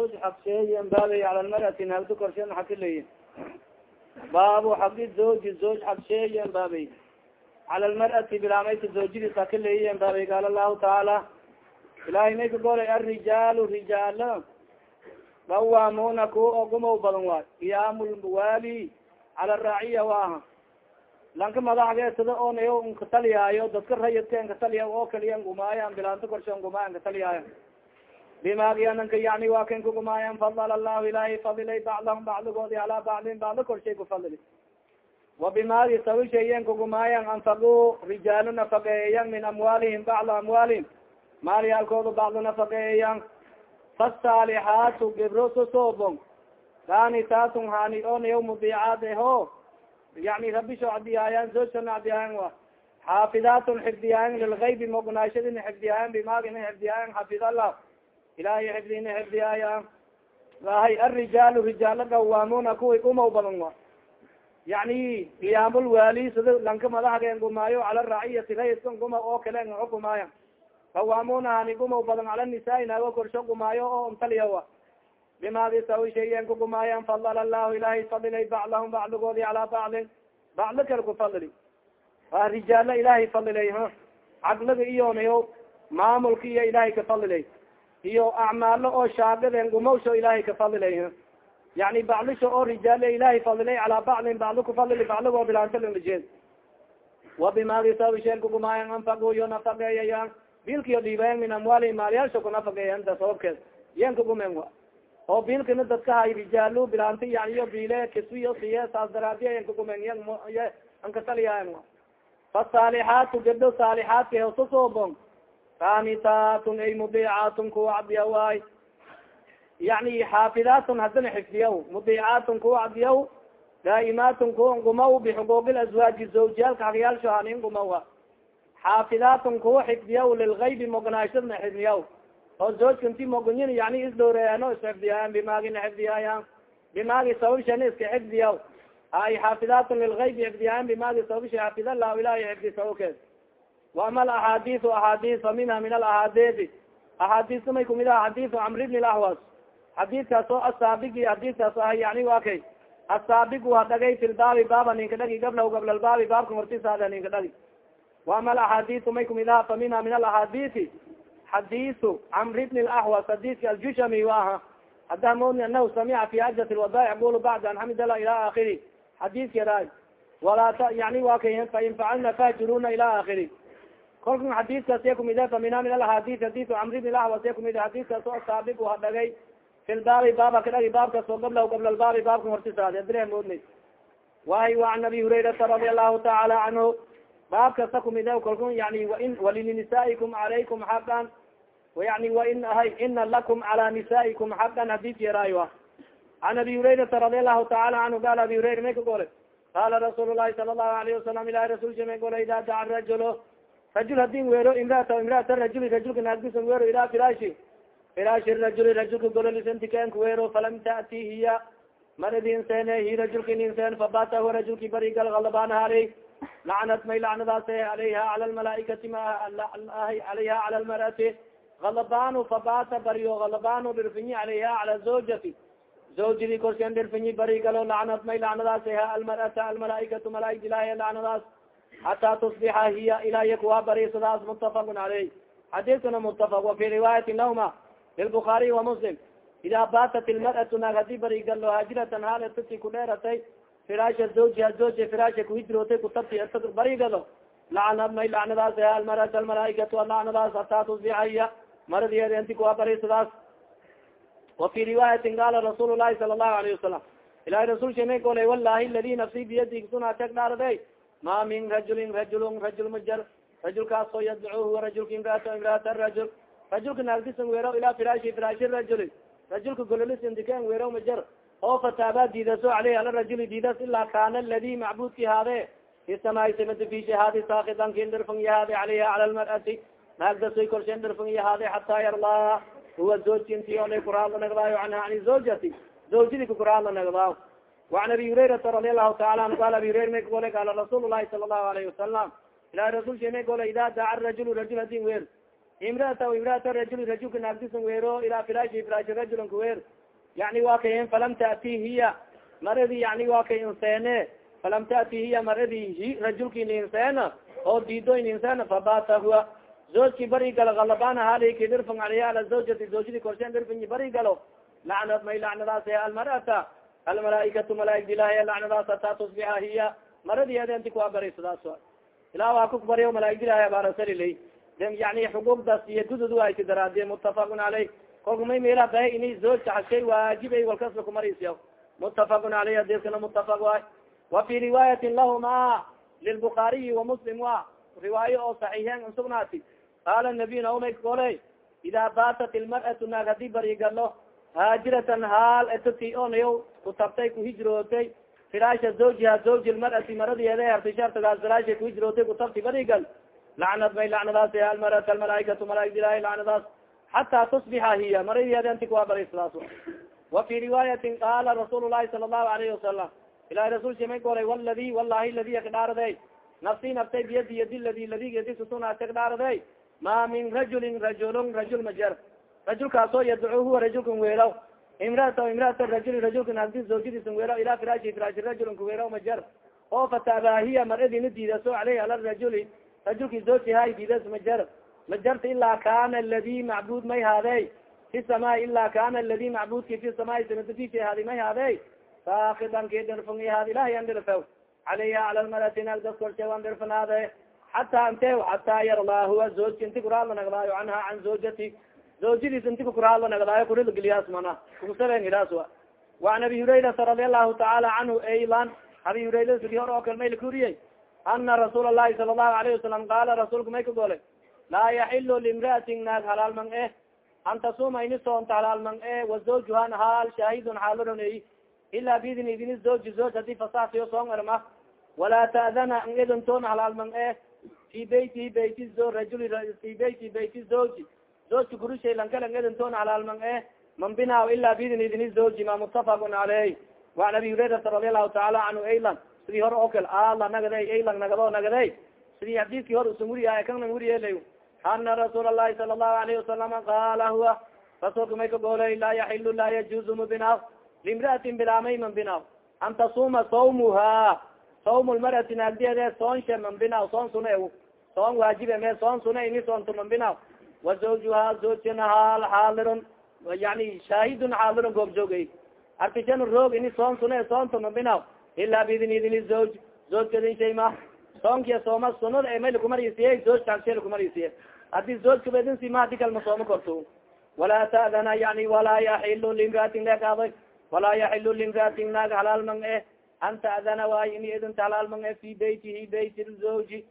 zooj xaqsheeyen baabay cala lmarati naagdo korsheed xakileyi baabu xaqi zoji zooj xaqsheeyen baabay cala lmarati bilaamayka zoojadiis hakileeyen baabay qaala lahu tacaala ilahay may ka golay arijaalu rijaalo dawamuna kuwa ogumaw badan waay. Qiyaam lwali cala raaciya waaha lanka madaxgeesada onayo nkataliyaayo dadka rayidka nkataliya oo kaliya ngumaayan bilaanto korsho ngumaya nkataliyaayo bimagiananka yani waa kan kagumaayan fadal allahu ilahay fadilay bacdahum bacdigoodi alaa bacdin bacdo korshay kufadili wa bimaagi sawishayen kagumaayan anfagu rijaalu nafaqeeyan min amwaalihim bacda amwaalihim maalyaalkooda bacdo nafaqeeyan fasaalixaatu gibro sosoobon kaanitaatun hani onayo mudiicaad eho yani rabisho cadiyaayan zoojana cadiyaayan wa xaafidaatun xifdiyaayan lilgaybi mognaashadina xifdiyaayan bimaagina xifdiyaayan xafid ilahay xifdina xifdiyaayan ahay arijaalu rijaalo gawaamuna kuway umaw badan wa yani qiyaamulwaali sida lanka madaxga ngumaayo cala raaciyati rayidka nguma oo kale xukumaayo gawaamuna hani gumaw badan cala nisaai naago korsho gumaayo oo ntaliyawa bimaadi sawishayen kagumaayan fadal allahu ilahay fadilay bacdahum bacdigoodi calaa bacdin. Bacdo kale kufadili waa rijaalo ilahay fadilay caqliga iyonayo maamulka iyo ilahay kafadilay iyo acmaalo oo shaagaden gumawsho ilahay kafadilay ha yani bacdisha oo rijaalo ilahay fadilay calaa bacdin bacdo kufadili bacdigoo bilaantalinajeed wa bimaadi sawishen kagumaayan anfaguyo nafaqeeyayan bilkiyo dhiibayan min amwaali maalyaalsha kunafaqeeyan da sababkeed. Yen kagumen wa. Oo bilkana dadka hay rijaalo bilaanti yaniyo bile kiswiyo siye saas daraadiya yan kagumen y ankasaliyayan fasaalixaatu gabdo saalixaadka hosasoobon kaanitatun ay mudiicaatun kuwa cadiya waay yani xaafidaatun hadana xifdiyaw mudiicaatun kuwa cadiyaw daa'imaatun kuwa ngumaw bixuquuqi azwaaji zawjiyaalka hagyaalsho hanin ngumawa xaafidaatun kuwa xifdiyaw lilgaybi mognaashadna xifdiyaw oo zoojka inti mogonyin yani isdooreeyaan isxifdiyaayan bimaagina xifdiyaayan bimaagi sababshana iska xifdiyaw ay xaafidaatun lilgaybi xifdiyaayan bimaagi sababsha xafida lahu ilahi xifdi sababkeed waama alaxaadisu axaadis fa minha min alaxaadisi axaadiska may kumid aha xadisu camr bni lahwas xadiidkaas oo asaabigi xadiidkaas ah yani wa kay asaabigu hadhagay fi lbaabi baaba ninka dhagi gablaw gablalbaabi baabka hortisaada ninka dhagi waama alaxaadisu may kumid aha fa minha min alaxaadisi xadisu camr bni laxwas xadiska aljushami wa aha hadamoni anahu samica fi hajat lwada yaqulu bacda an xamidala ila akiri xadiiskeda walaa yani wa kay fain facalna fahjuruna ila akiri kolkan xadiiskaas ya kumid fa minha min alaxaadis xadisu camr bni laxwas ya kumid xadiiskaas oo saabig hadhagay fi lbaabi baaba kadhagi baabkaas oo gabla gablalbaabi baabka hortisaad adire moodnay waay waan abi hurayrata radi allahu taala canhu baab kasta kumid kalkun yani wain walinisaaikum calaykum xaqan yani wain ahay ina lakum cala nisaikum xaqan hadis yaraayo an abi hurayrata radi allahu taala canhu qaal abi hurayra may ka gole qaala rasuul lahi sala allahu alayhi wasalam ilahi rasulka may gole ida daca rajulo rajul hadin weero imraata imraata rajuli rajulka naagdisan weero ila firaashi. Firaashi rajuli rajulka gololisantikenka weero falam taati hiya. Maradin seene hi rajulka nin seen fabata huwa rajulki barigal galabaan haley lacnat may lacnadaas alayha cala lmalaaikati ma alayha cala lmarati galabanu fabata bariyo galabanu dhirfinyi alayha cala zawjati. Zawjidi korsen dhirfinyi barigalo lacnat may lacnadaas almarata almalaaikatu malaaig ilahy lacnadaas hataa tusbixa hiya ilaya kuwa barisadaas mutafaqun caleyh xadiskana mutafaq wa fi riwaayati lahuma lilbukaariy wa muslim ida batat ilmaratu naag haddii barigalo haajiratan haaletati ku dheeratay firaasha zawjiha zawja firaasha kuhijrootay kutabti barigado lacnad may lacnadaas almarata almalaaikatu lacnadaas hataa tusbixa hiya maradiyeed inti kuwa barisadaas wa fi riwaayatin qaala rasuul lahi sala allahu alayhi wasalam ilahi rasulka may golay walahi ladi nafsi biyadi suna teg dhaarday ma min rajulin rajulun rajul majar rajulkaasoo yadcu huwa rajulka imraata rajul rajulka naagdisan weeraw ilaa firaashi firaashi rajuli rajulka gololisindiken weeraw majar oo fataaba diidaso aleyh ala rajuli diidas ilaa kaana aladi macbudki haade isamaaysamadafishi haadi saakidankin dhirfan yahaade aleyha cala lmar'ati naagdasoy korshen dhirfan yahaade hataa yarlaa huwa zoojinti olay kuraadla nagdaayo anha ani zawjati zawjidi ka kuraadla nagdaaw وan abi hurairata radi alahu taala anhu qal abi hurayra may kagole qaala rasuul lahi sala الlahu alayhi wasalam ilahi rasulka may gole ida daca rajul rajul hadin weer imraata imraata rajul rajulka naagdisan weero ilaa firaashi firaashi rajulanka weer yani wa kay falam taati hiya maradi yani wa kay inseene falam taati hiya maradi hi rajulki ninseena oo diido ninseena fabata huwa zoojki bari galo galabana haliki dhirfan aleyha ala zawjati zawjadi korshen dhirfan bari galo lacnad may lacnadaas almar'ata almalaaikatu malaaigda ilahi lacnadaas hataa tusbixa hiya maradi adeenti kuwa bari sidaas ilah waa kukbariyo malaaigda ilahi abaarasalilay yani xuquuqdaas iyo gudud wayti daraadiye mutafaqun caleyh kolka may meela bahe ini zoojka hashay waajibay walkasba kumarisiya mutafaqun caleyh hadiskana mutafaq waay wa fi riwaayatin lahuma lilbukaariyi wamuslim wa riwaayo oo saxiixeen usugnaati qaala nabiy naumay kole idaa baatat ilmar'atu naag haddii barigalo haajiratan haal etati onayo kutabtay kuhijrootay firaasha zawjiha zawji lmar'ati maradeeda hartishartagaas firaasha kuhijrootay kutabti barigal lacnad may lacnadaas almarata almalaaikatu malaaig ilahi lacnadaas. Xataa tusbixa hiya maradeedanti kuwa barisadas wa fi riwaayatin qaala rasuul lahi sala allahu alayhi wasalam ilahi rasulki may golay waladi wallahi ladi akdhaaraday nafsi naftay biyadi yadi ladi ladi yadi susunati akdhaaraday ma min rajulin rajulun rajul majer rajulkaasoo yadcu huwa rajulkan weelaw imraata imraata rajuli rajulkan haddii zawjadiisan weelaw ilaa firaashi firaashi rajulnka weelaw majer oo fataabahiya maradina diidaso aleyh ala rajuli rajulki zoojihay diidas majer majarta ilaa kana aladi macbud may haadey. Fi samaai ilaa kana aladi macbudki fi samaai sanadadisi haadi may haadey. Saakidan ki dhirfun haad ilahay an dhirfaw calayha cala lmarati nagdas an dhirfanaade xataa inte xataa yarlaa huwa zoojka inti kuraadla nagdaayo canha can zoojati zawjadiis inti kukuraadla nagdaayo kurilgeliyaas mana kukusabeen hidaas wa waan abi hurayrata radi allahu tacaala canhu aylan abi hurayra sigi hor oo kale may lakuriyey ana rasuul alahi sala allahu alayhi wasalam qaala rasuulka may ka golay laa yaxilu limra'atin naag halaal man eh an tasuma ini soonta halaal man eh wazawjuhan haal shaahidun xaaloroney ilaa biidin idini zawji zawj haddii fasaxsiyo soon erma walaa ta'dana an idintoona halaal man eh fi beyti beyti rajuli fi beyti beyti zawji zawjka gurushay lankalan idintoona halaal man eh man binaaw ilaa biidin idini zawji ma mutafaqun caleyh waan abi hurayrata radi allahu taala canhu aylan sidii hore oo kale ala nagaday aylan nagado nagaday sidii xadiiskii hore usan wuriyahay kan lang wuriyeelay ana rasuul alahi sala allahu alayhi wasalama qaala huwa rasuulka may ka goolay laa yaxilu laa yajuzu mubinaaw limra'atin bilaamay man binaaw an tasuma sawmuha sawm lmarati naagdiede soonshe man binaaw soon suna soon waajibe me soon suna ini soonto man wa zawjuha zawjina haal xaalirun yani shaahidun xaalirun goob joogay artijan roog ini soon suna soonto man binaaw ilaa bidin idin zawj zawjkadin shay ma soonkiya sooma sunada e may lakumarisiye zawjka hagshe lakumarisiye haddii zawjka bedinsi ma hadi kalma sooma korto walaa ta'dana yani walaa yaxilu limraatin leekaaday walaa yaxilu limraatin naag halaal man eh an ta'dana waayo ini idinta halaal man eh fi beytihi beyti zawji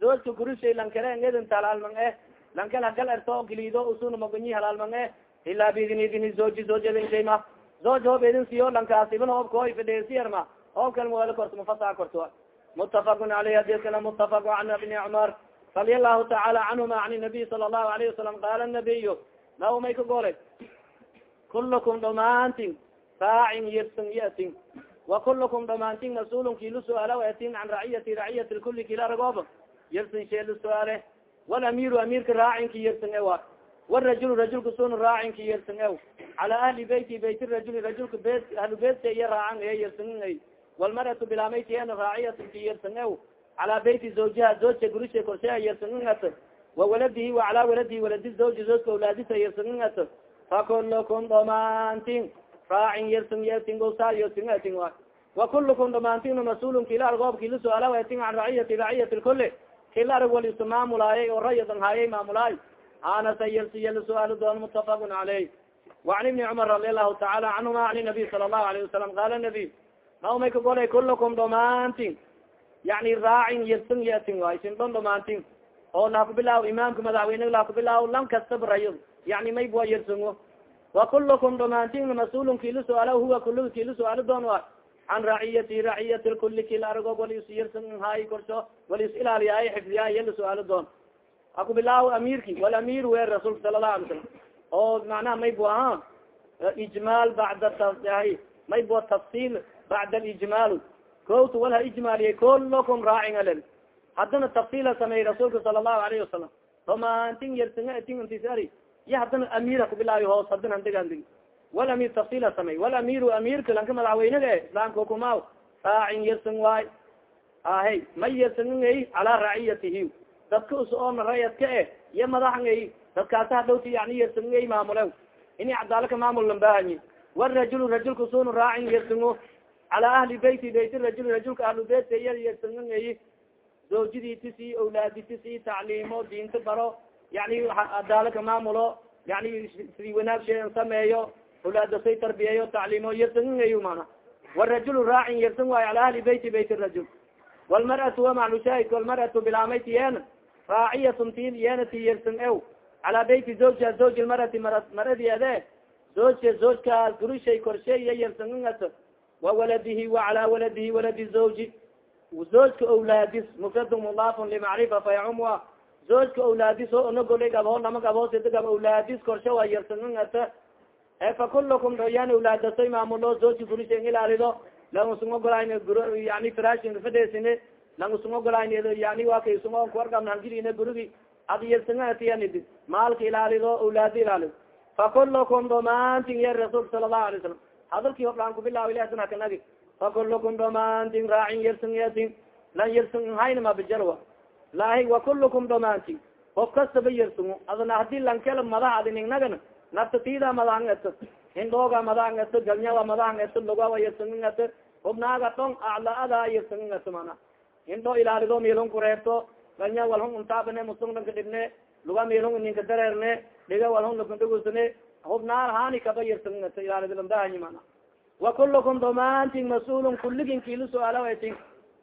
zawjka gurishay lankale n idinta halaal man eh lankal hagal erto gilido usuna magonyi halaal man eh ilaa bidin idin zawji zawjadin shay ma zawj hoob idin siyo lankaas ibn hoobka fidheesiyarma hoobkal mawelo korto mafasaa korto mutafaqun aleyh hadikana mutafaq an ibni cumar radia allahu tacaala canhuma an nabiy sala allahu alayhi wasalam qaala nabiyu naw may ka golay kulukum dhamaantin raacin yirsan yatin wa kulukum dhamaantin mas'uulun kilu su'aala atin can raciyati raciyati lkuli kila ragooba yirsan sheelu su'aale walamiru amirka raacinki yirsan ewa warajul rajulka sun raacinki yirsan ew cala ahli beyti beyt rajuli rajulka be ahlu beedka iyo raacan e yirsan walmaratu bilamaytiena raaciyatki yirsan ew calaa beyti zawjiha zawjka gurisha korsheha yirsanat wa waladihi wa calaa waladihi waladi zawji zawjka awlaadisa yirsanat fakulukum dhamaantin raacin yirsan yetin gosaayotingatin wa? Wa kulukum dhamaantin mas'uulun kila argoob kila su'aala etin can raciyati raciyati lkuli kila arag wal isu maamulaayay oo rayadan haayay maamulaay anasa yirsi yala su'aalo doon mutafaqun caleyh wacan ibni cumar radi allahu tacaala canhuma an nabiy sala allahu alayhi wasalam qaala nabiy naumay ka golay kulukum dhamaantin yani raacin yirsan yetin waay sin dhon dhamaantin oo lahakubilaaw imaamka madaxweyne lahakubilaaw lan kastaba rayad yani mayb waa yirsango wa kulukum dhamaantin mas'uulun kila su'aala huwa kul kila su'aalo doon wa can raciyati raciyati lkuli kila argo wal is yirsan haay korsho wal is ilaaliyaay xifdiyaay yala su'aalo doon hakubilaaw amirki walamir weer rasuulka sala lahu alay salam oo macnaha maybu aha ijmaal bacda maybu tafsil bacd alijmaal kowta walha ijmaaliyay kulukum raacin alel haddana tafsiila sameeyey rasuulka sala allahu alayhi wasalam damaantin yersinga tin intisari iyo haddana amiira kubilaayo hoos haddana andegaandegi walamir tafsila samey walamiru amirka lanka madaxweynaga islaamka hukumaaw raacin yersan waay ahe may yersanay calaa raciyatihi dadka us oona rayadka e iyo madaxangay dadkaasa hadhowti yani yersanay maamule ini cadaalaka maamul lambahanyi warajul rajulka sunu raacin yersango calaa ahli beyti beyt rajul rajulka ahlu beyt iya yersanay zawjadii tisi awlaadi tisi tacliimo diinta baro. Yani cadaalaka maamulo yani si wanaag sheen sameeyo awlaadasay tarbiyeeyo tacliimo yersangayo mana warajul raacin yersan waayo cala ahli beyti beyt rajul walmar'atu wamaclushaahid walmar'atu bilaamayt yeena raaciyatun tin yeena ti yersan ew calaa beyti zawjiha zawji lmarati maradiede zoojka zoojkaas gurishay korshe iyo yersangat wa waladihi wa calaa waladihi waladi zawji zoojka awlaadis mufradu mudaafun limacrifa fayacumwa zoojka awlaadis o onagolay gabho lama gabhoosida gab awlaadis korshe waa yersangat fa kulakum doyan awlaadasoy maamulo zoojka gurisha ilaalido langusun ogolayn yani firashin fadesine langusun ogolayn yani wa kay sungo kuwargam hangiline gurigi ad yersangatiyani maalka ilaalido awlaada ilaalido fakulakum dhamaantin ye rasuulka sala allahu alay salam hadalkii hordhaan kubilaaw ilasan hakanagi fakulakum dhamaantin raacin yersanyatin lan yersan hayna mabijarwa laahi wakulukum dhamaantin of kastaba yersango adana haddii lankela madax adinignagan nafta tida madahangato hindooga madahangato galnyawa madahangato lugawa yersangato hubnaaga dhon aclaada yersangato mana. Hindoo ilaalido milon kureebto galnya walhun untaabane musungdanka dhibne luga milon ninka dareerne dhiga walhun lakundhugusne hubnaar hani kaba yersangato ilaalidilamdahanyi mana. Wakulukum dhamaantin mas'uulun kuligin kiila su'aalawatin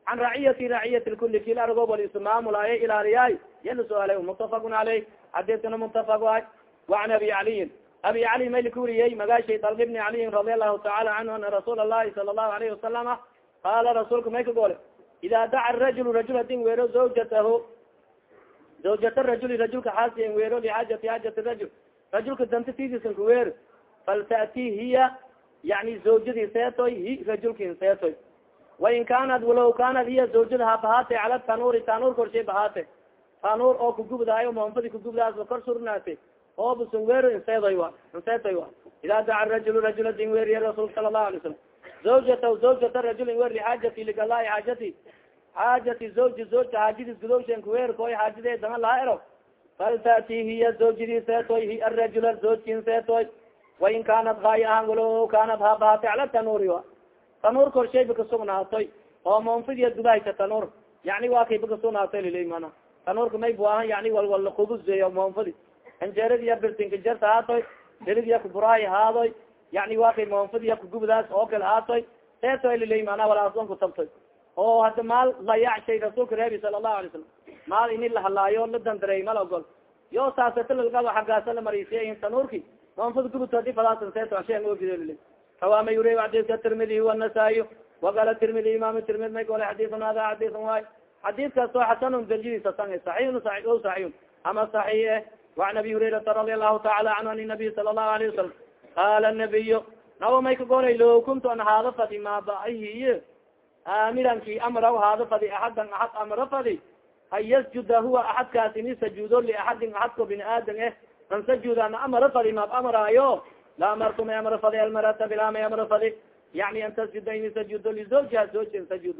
can raciyati raciyati lkuli kil argo wal ismaamulaaye ilaaliyaay yala su'aalay mutafaqun caleyh xadiiskana mutafaq waay وan abi caliyin abi cali mayli ka weriyey magaashay dalg bni caliyin radi allahu taala canhu ana rasuul lahi sala lahu alayhi wasalama qaala rasuulka may ka goole ida daca rajul rajul hadin weero zawjataho zawjata rajuli rajulka xaasiyan weero lixaajati xaajati rajul. Rajulka danta tidisan ka weero faltati hiya yani zawjadii seetoy hi rajulkin seetoy. Wain kaanat walaw kaanat hiya zawjada ha bahaate cala tanuuri tanuur korshay bahaate tanuur oo kagubdahayo moonfadi kagubdahaas ba kor surnaate oo busunwer inseedoy wa inseetoy wa. Ida daca rajul rajula din weriye rasuulka sala allahu alay salam zawjata zawjata rajulin wer lixaajati ligalaahi xaajati xaajati zawji zawjka xaajadis gudowshen kuwer koy xaajadee dama laha ero. Faltati hiya zawjadii seetoy hi arajula zawjkin seetoy wain kanat haay ahan walo kanat habahate cala tanuuri wa. Tanuur korshay ba kasugnaatoy oo moonfidiya dubahaysa tanuur. Yani waa kay ba kasugnaatoy lilay mana tanuurka may buahan yani walwala kubuseeyo moonfadi hanjeeradiya birtinka jarta haatoy deridiya kuburahay haadoy yani waa kay moonfadiya kugubdaas oo kale haatoy seetoy lilay mana walaason kutabtoy oo hada maal layacshay rasuulka reebi sala allahu alay salam maal ini lahalaayo la dandareey mal ogol. Yo saasatalalgaba xaggaasa la marisiya tanuurki moonfada gubut hadi fadaasan seeto ashen ogidel rawaama yuri xadiiska tirmidi wanasaa-y waqala tirmidi imam tirmidi may gole xadiiun hada xadiiun waay xadiiskaas oo xasanun darjadiisa san saxiixun saxiixun. Ama saxiix eh waan abi hurayrata radi allahu taala canhu an nabiy sala allahu alayh wasalam qaala nabiyo nawa may ka golay lo kuntu an haada fadi maabahiy amiranki amraw haada fadi axadan axad amra fadi an yasjuda huwa axadkaas ini sajuudo liaxadin axadko bini aadan eh an sajuda ana amara fadi maab amraayo la amartu may amra fadi almarata bilaa may amra fadi yani an tasjuda ini sajudo lizawjiha zawjin sajud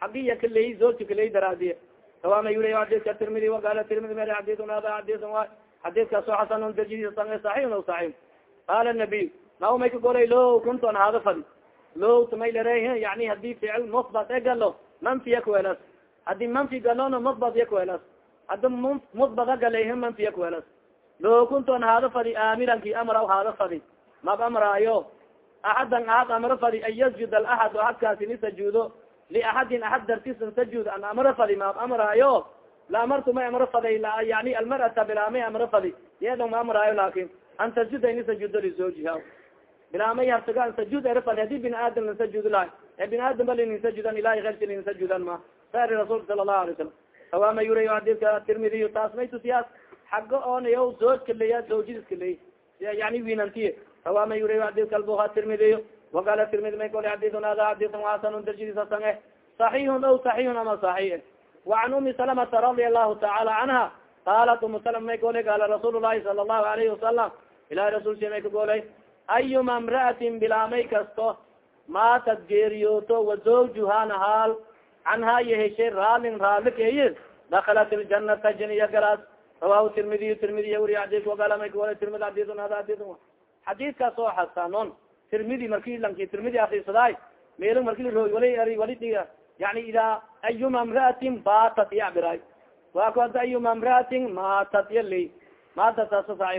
xagiya kaley zawji kaley daraadiye sawama yuri xadiiska tirmidi waqala tirmidi mer xadiiun hada xadiiun wa xadiiskaasoo xasanun darjadiisa saxiixun o saxiix qaala nabiy naw may ka golay lo kuntu an haada fadi lo tamay lare yani haddii ficil musbat e galo manfiya kuwelas haddii manfi galona musbat ya kuwelas hadi musbata galay manfiya kuwelas lo kuntu an haada fadi amiranki amra haada fadi mab amraayo? Axadan axad amra fadi an yasjud alaxad axadkaasi ni sajuudo. Liaxadin axad dartisan sajud an amra fadi mab amraayo la amartu may amra faday yani almar'ata bilaamay amra fadi yeedon ma amraayo laakin an tasjuda ini sajuudo lizawjiha bilaamay hartaga an sajud era fadi haddii bini aadam lan sajud lahay e bini aadam ba linin sajudan ilahi keyrki linin sajudan ma saari rasuulka sala allahu alay salam sawaama yuri xadiiska tirmidiy taas may tusiyaas xaga oonayo zawjka leya zawjadiska ley yani winantiye sawaama yuri xadiiska albuha tirmidiy waqala tirmidi may kole xadiiun hada xadiiun xasanun darjadiisa sange saxiixun aw saxiixun ama saxiix wacan umi salamata radia allahu tacaala canha qaalat umu salm may golay qaala rasuul lahi sala allahu alayhi wasalam ilahi rasulsi may ka golay ayuma imra'atin bilaamay kasto maatad geeriyooto wazawjuhana haal canhaa yaheshay raalin raali keeye dakalat iljanata jiniya galaas rawahu tirmidiy tirmidiy wuri adis wagalamay kawala tirmidi adisun hada adis xadiiskaas oo xasanon tirmidi marki lanki tirmidi akrisadaay meel marki larooy wali yani ida ayuma imra'atin batat yacbiray waa ku ada ayuma imra'atin maatat yali maatat saasa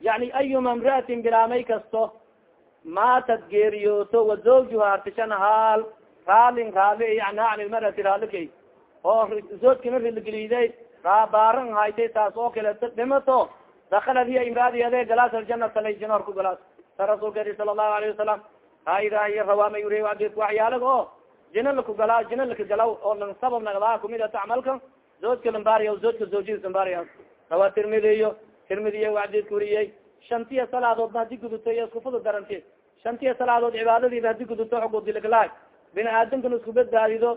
yani ayuma imra'atin bilaamay kasto maatat geeriyooto wazawjuha artishan haal raalin raali yani an ilmarati raalikay oo zoojkina rilgeliday baaran haytay taas oo kaleeto dhimato dakalad hiya imraadiyade galaas aljanata layjina hor ku galaas. Sa rasuulka eri sala allahu alayhi wasalam haida hiya rawaamay uri adis waxyaalaga oo jina lakugala jina lakagalaw oo lang sabab nagdaa kumid ata camalka zoojka lambaariya zoojka zoojidis lambaariya rawa tirmidiyo tirmidiya adidka uriyey shantiya salaadoodna haddii guduto iyo iskufudu daranti shantiya salaadood cibaadadiiba haddii guduto xugudilaglaay bini aadamkana isku badbaadido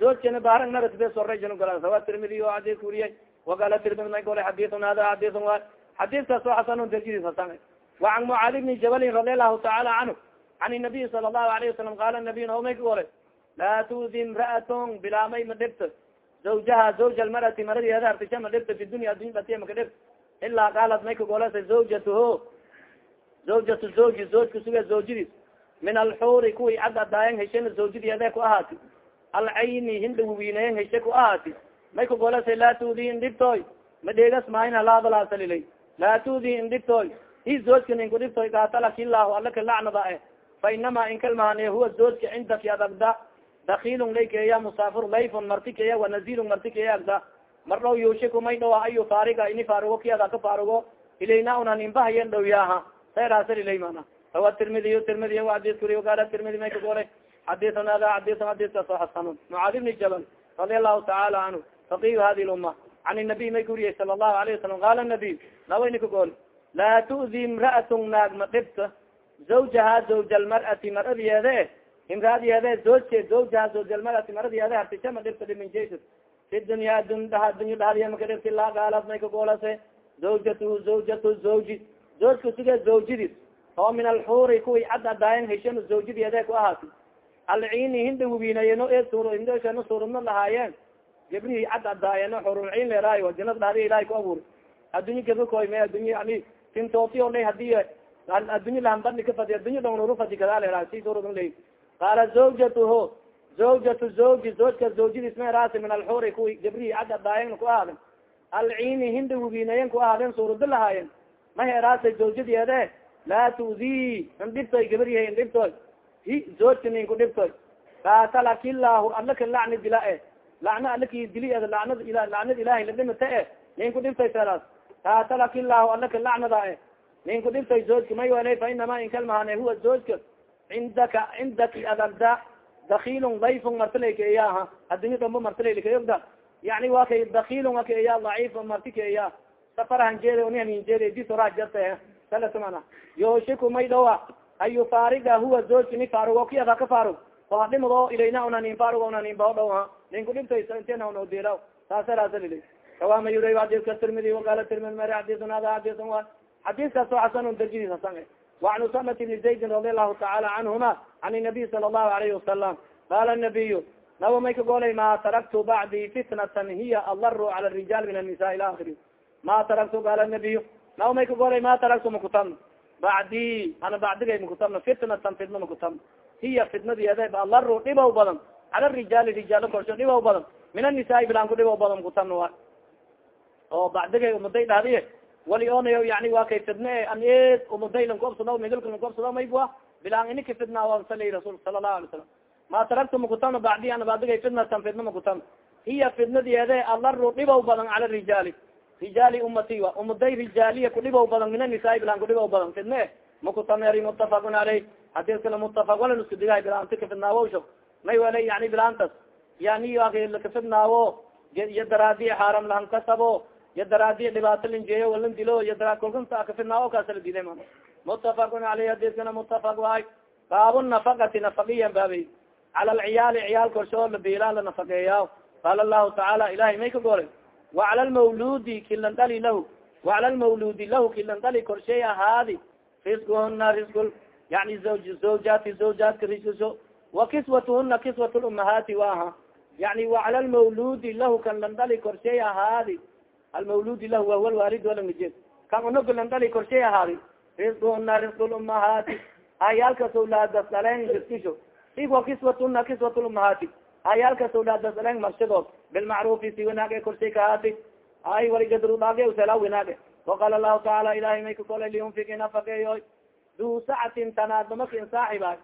zoojkana baarang naratbesorajangala rawa tirmidiy o adidka uriyey wagala tirmidi may gole xadiun hada xadiun wa xadiiskaas oo xasanun darjidis hasan wacan mucaadi bni jabalin radi allahu tacaala canhu can nabiy sala allahu alayhi wasalam qaala nabiy o may ka laa tuudi imra'atun bilaamay ma dhibto zawjaha zawja almarati maradeeda artisha ma dhibto fi dunya adunya batiya maka dhibto ilaa qaalat may ka golasa zawjatuho zawjatu zawji zawjka suga zawjadiis min alxuuri kuwii cad adaayan heshena zawjadeede ku ahaati alcayni hindhawiinayan heshe ku ahaati may ka golasa laa tuudi indhibtoy ma dheegas maahin halaadalaasalilay laa tuudi indhibtoy hi zawjka ninku dhibtoy kaatalaki illahu alaka lacnada eh fa inama inkalmahane huwa zawjka cindaki adagda dakilun laykeeya musaafir layfon martikeya wanazilun martikeya agda mar dhow yuushiku may dhowa ayu faariga ini faarugo kiada ka faarugo ilayna unan imbahayen dhowyaaha sayraasalilay mana rawa tirmidiy tirmidiy adis kuri gaala tirmidi may kagolay xadisan hada xadisan xadiskaas oo xasanun mucaadi bni jabal radi allahu tacaala canhu faqihu hadi lumma can nabiy may kuriyay sala allahu alayhi wasalam qaala nabiy lawayni kagol laa tu'di imra'atun naag ma dhibta zawjaha zawja almar'ati maradiyeede imraadiyeede zoojke zawjaha zawja almar'ati maradiyeede hartisha ma dhibta dhimin jeysad fi dunya dun dhaha dunya dhahadiya maka dhibti laa gaalad may kagolase zawjatuhu zawjatu zawji zoojka sige zawjidis oo min alxuuri kuwii cad adaayan heshano zawjadiyeede ku ahaati alciini hinda wubinayeno e sur hindshano suuradna lahaayeen gabrihii cad adaayeno xurulciin leeraayo janada dhahdi ilahay ku abuuri addunya gabakoy me addunya yani tintooti o lay haddii addunya lahambadni ka fadi addunya dhonuru fadi kada leraa si suurad lay qaala zawjatuhu zawjatu zawji zawjka zawjadiis meeraasi min alxuuri kuwi gabrihii cad adaayen ku ahaaden alciini hinda wubinayen ku ahaadeen suurado lahaayeen ma heeraasa zawjadeede laa tu'dii indhibtoy gabaryahay indhibtoy hi zoojka ninku dhibtoy kaatalakillahu alaka lacni dila e lacna alaki dili lacnad lacnad ilahay ladhimata e ninku dhibtoy seeraas kaatalakillahu alaka lacnada e ninku dhibtoy zoojka may wele fa inama inkalmahane huwa zoojka cindaka cindaki adagda dakilun dayfun martilaykaeyaha addunya damba martilaylkaogda yani wa kay dakilun akaeya daciif marti kaeya safarahan jeed unihan jeed disora jarte salasmana yooshiku may dhawa an yufaariga huwa zoojka ni faarugo kiada ka faarug o hadhimado ilayna unanin faarugo unanin bao dhaw ha ninku dhibtaysa intena no dira saasarasalili kawama yura hadiska tirmidi waqala tirmidi mari hadisun hada hadisun wa xadiskaas oo xasan darjidis hasan وعن usamat بن زayd رadi الlahu taعala canهuma عan النabiy sala الlahu عlyه وasalam qala النabiy nawa may ka golay ma taraktu bacdi fitnatan hiya adaru cala الrijal min النisa ila akhiri ma taraktu qala النabiy nawa may ka golay ma taraktu makutabna bacdi ana bacdigay makutabna fitnatan fitna makutabna hiya fitnadiyeede adaru dhibow badan cala الrijali rijaalo korsho dhibow badan min النisaai bilanku dhibow badan makutabna wa oo bacdigay umaday dhahdiye wali onayo yani waa kay fidne an umuday lankobsado midalka lankobsado maybua bilaan inika fidna wasali rasul sala lahu alay salam ma taraktu makutabna bacdi ana bacdigay fitnatan fidna makutabna hiya fidnadiyeede alaru dhibow badan cala rijaali rijaali umati wa umuday rijaaliya kudhibow badan min anisaai bilaan kudhibow badan fidne makutabneri mutafaqun aleyh hadis kale mutafaq wala isku digaay bilaanti kafidnaawosho may wala yani bilaantas yani lakafidnaawo iyo daraadi xaaram lahan kasabo iyo daraadi dhibaato linjeeyo walan dilo iyo dara kolkanta kafidnaawo kaasala diiday ma mutafaqun aleyh hadiskana mutafaq waay baabu nafaqati nafaqiyan baabay cala alciyaali ciyaal korshoo labiilaa la nafaqeeya qaala lahu tacaala ilahay may ka golay wacala lmawludi kilan dhali lahu wacala lmawludi lahu kilan dhali korshay ahaadi riskuhuna risku yani zawjaati zawjaatka riskuso wa kiswatuhuna kiswat lumahaati waaha yani wacala lmawludi lahu kan lan dhali korshay ahaadi almawludi lahu wahuwa lwaalid walangaje kan unoga lan dhali korshay ahaadi riskuhuna risku lumahaati ayaalkas awlaadas dhaleen riskisho i wa kiswatuna kiswat lumahaati ayaalkas awlaadas dhaleen marshadood bilmacrufi si wanaage korshay kahaati ay waligadrudhaage usela wanaage waqala lahu tacaala ilahay may kakole liyunfik inafageeyoy du sacatin tanaadnamakin saaxiba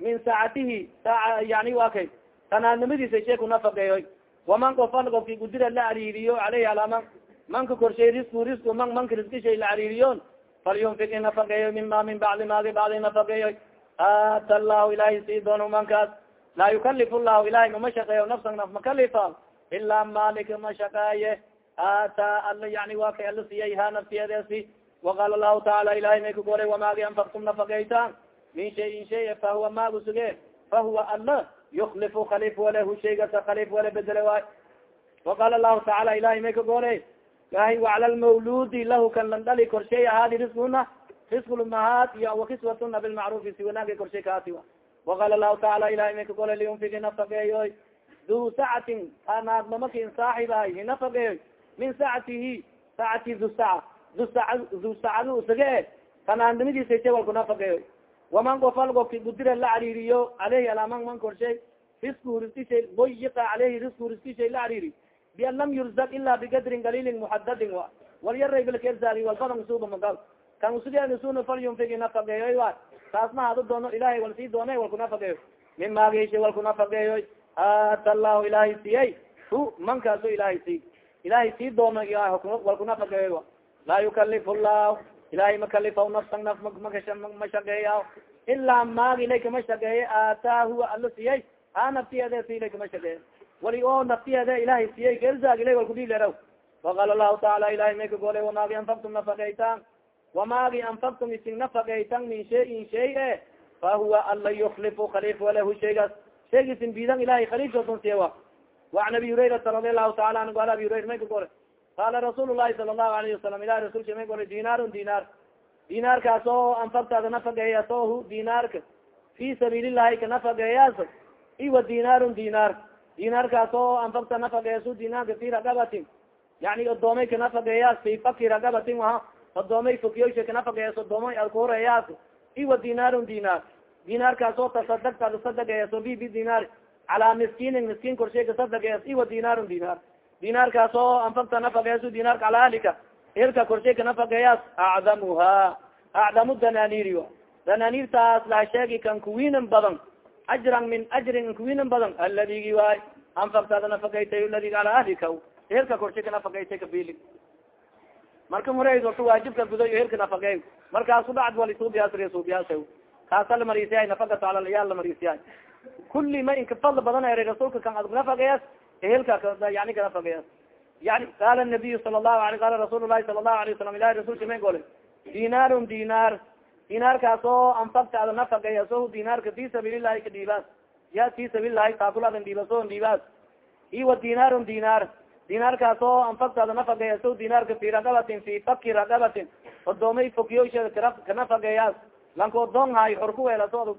min saacatihi saa yani wa kay tanaadnimadiisa shay kunafageeyoy waman kofan kofki gudira la ariiriyo aleyhi alama manka korshay risku risku man manka riskishay la ariiriyon falyunfik inafageeyo mima min bacdi maagi bacdi nafageeyoy aata allahu ilahay sii doono mankaas laa yukalifu llahu ilahay mama shaqeeyo nafsan naf makalifa ilaa malika ma shaqaaye aataa ala yani wa kay ala siyay ha naftiyadeesi waqala lahu tacaala ilahay may kagolay wamaagi anfaktum nafagaytaan min shayin shay fahuwa maagu suge fahuwa ala yuklifu kalif wale hu shaygasa kalif wale bedele waay waqala lahu tacaala ilahay may kagolay ahy wacala lmawludi lahu kan lan dhali korshay ahaadi riskuna riskulmahaat iyo wakiswatuna bilmacrufi si wanaagi korshay kaati waqala lahu tacaala ilahay may kagolay liyunfiki nafageeyoy du sacatin anaadmamakin saaxibahay hinafageeyoy min saacatihi saacati du saca du sacad isaga e kanaandimadiisa shay wal waman gofal gofki gudira la cariiriyo aleyhi alaman man korshay risku riskishay boyiqa aleyhi risku riskishay la cariiri bian lam yurzak ila bigadrin galilin muxadadin wa wal yaray bilkersaari walbadan usuba magal kan usugenisuna fal yunfigi nafageeyoy wa taasna hadu doono ilahay wal sii doona wal kunafageeyo min maagisha wal kunafageeyoy aata allahu ilahay siyay hu mankaaso ilahay sii ilahay sii doono wal kunafageeyoy laa yukalif llah ilahay makalifa nafsan naf ma shageeya ilaa maagi lay kama shageeye aataa huwa ala siyay ha naftiyeede si lay kama shageeye wali oo naftiyeede ilahay siyay kerzaag ilay wal kudileraw waqala lahu taala ilahay may kagolay wamaagi anfaktum nafagaytan wamaagi anfaktum ising nafagaytan min shayin shay e fahuwa ala yuklifu kalif walahu shaygaas shaygisin bidan ilahay kalifsooton siyewa waan abi hurayrata radi allahu taala anhu al abi hurayra may kagolay qala rasuul lahi sala lahu alayhi wasalam ilah rasulka may golay dinaarun dinaar dinaarkaas oo anfagtaada nafageeyaas o hu dinaarka fi sabiilillahi ka nafageeyaas iwa dinaarun dinaar dinaarkaas oo anfagta nafageeyaas dinaarka fi ragabatin yani odoomay ka nafageeyaas fi faki ragabatin aha. Odoomay fokiyoysha kanafageeyaas odoomay alkuhoreeyaas iwa dinaarun dinaar dinaarkaas oo tasadagtaada sadageeyaas o bi bi dinaar calaa miskiinin miskiin korshay kasadageeyaas iwa dinaarun dinaar dinaarkaas oo anfagta nafageeyaas dinaarka calaa ahlika irka korshay ka nafageeyaas acdamuha acdamu dananiri dananiirtaas laha sheegi kan kuwinan badan ajran min ajrin kuwinan badan aladigi waay anfagtaada nafagaytay ladigi calaa ahlika irka korshay ka nafagaytay kabili marka murayd orta waajibka guday hirka nafagey markaasu dhacd wali suubiyaasri suubiyaasa kaasa la marisiyahay nafagato cala liyaal la marisiyahay kuli ma inka fadl badan eri rasuulka kan ad nafagayas ehelka yani kanafagayas yani qaala nabiyu sala lahu ala qala rasuul lahi sala lahu alayه wasalam ilahi rasulka may gole dinaarun dinaar dinaarkaas oo anfagta ada nafagayas o dinaarka fi sabiililahi ka dhiibaas ya fi sabiililahi taakuladan dhiibaso dhiibaas iwa dinaarun dinaar dinaarkaas oo anfagtaada nafagayas o dinaarka fi ragabatin fi faki ragabatin odoomay fokiyoshee kanafageyaas lanko doon hay xor ku weelaso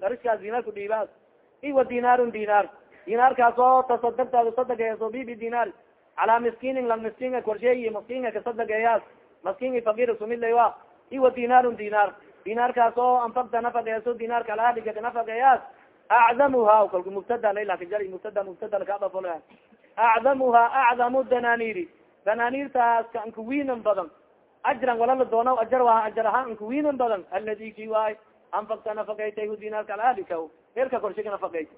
gariskaas dinaarku dhiibaas iwa dinaarun dinaar dinaarkaas oo tasadagtaada sadagayaas o bibi dinaar. Calaa miskiinin lang miskiinga korsheeyi miskiinga kasadageeyaas maskiingi fakir sumidlaywa iwa dinaarun dinaar dinaarkaas oo anfagta nafagayaso dinaarka alaadiga kanafageyaas acdamuha kalku mubtada lalakajar mubtada mubtada lakaadafol acdamuha acdamu dananiri dananiirtaas ka ankawiinan badan. Ajran wala la doonaw ajar waha ajar ahaan ankawiinan badan. Aladi ki waay anfagta nafagaytay hu dinaarka alaadika herka korshiga nafagayta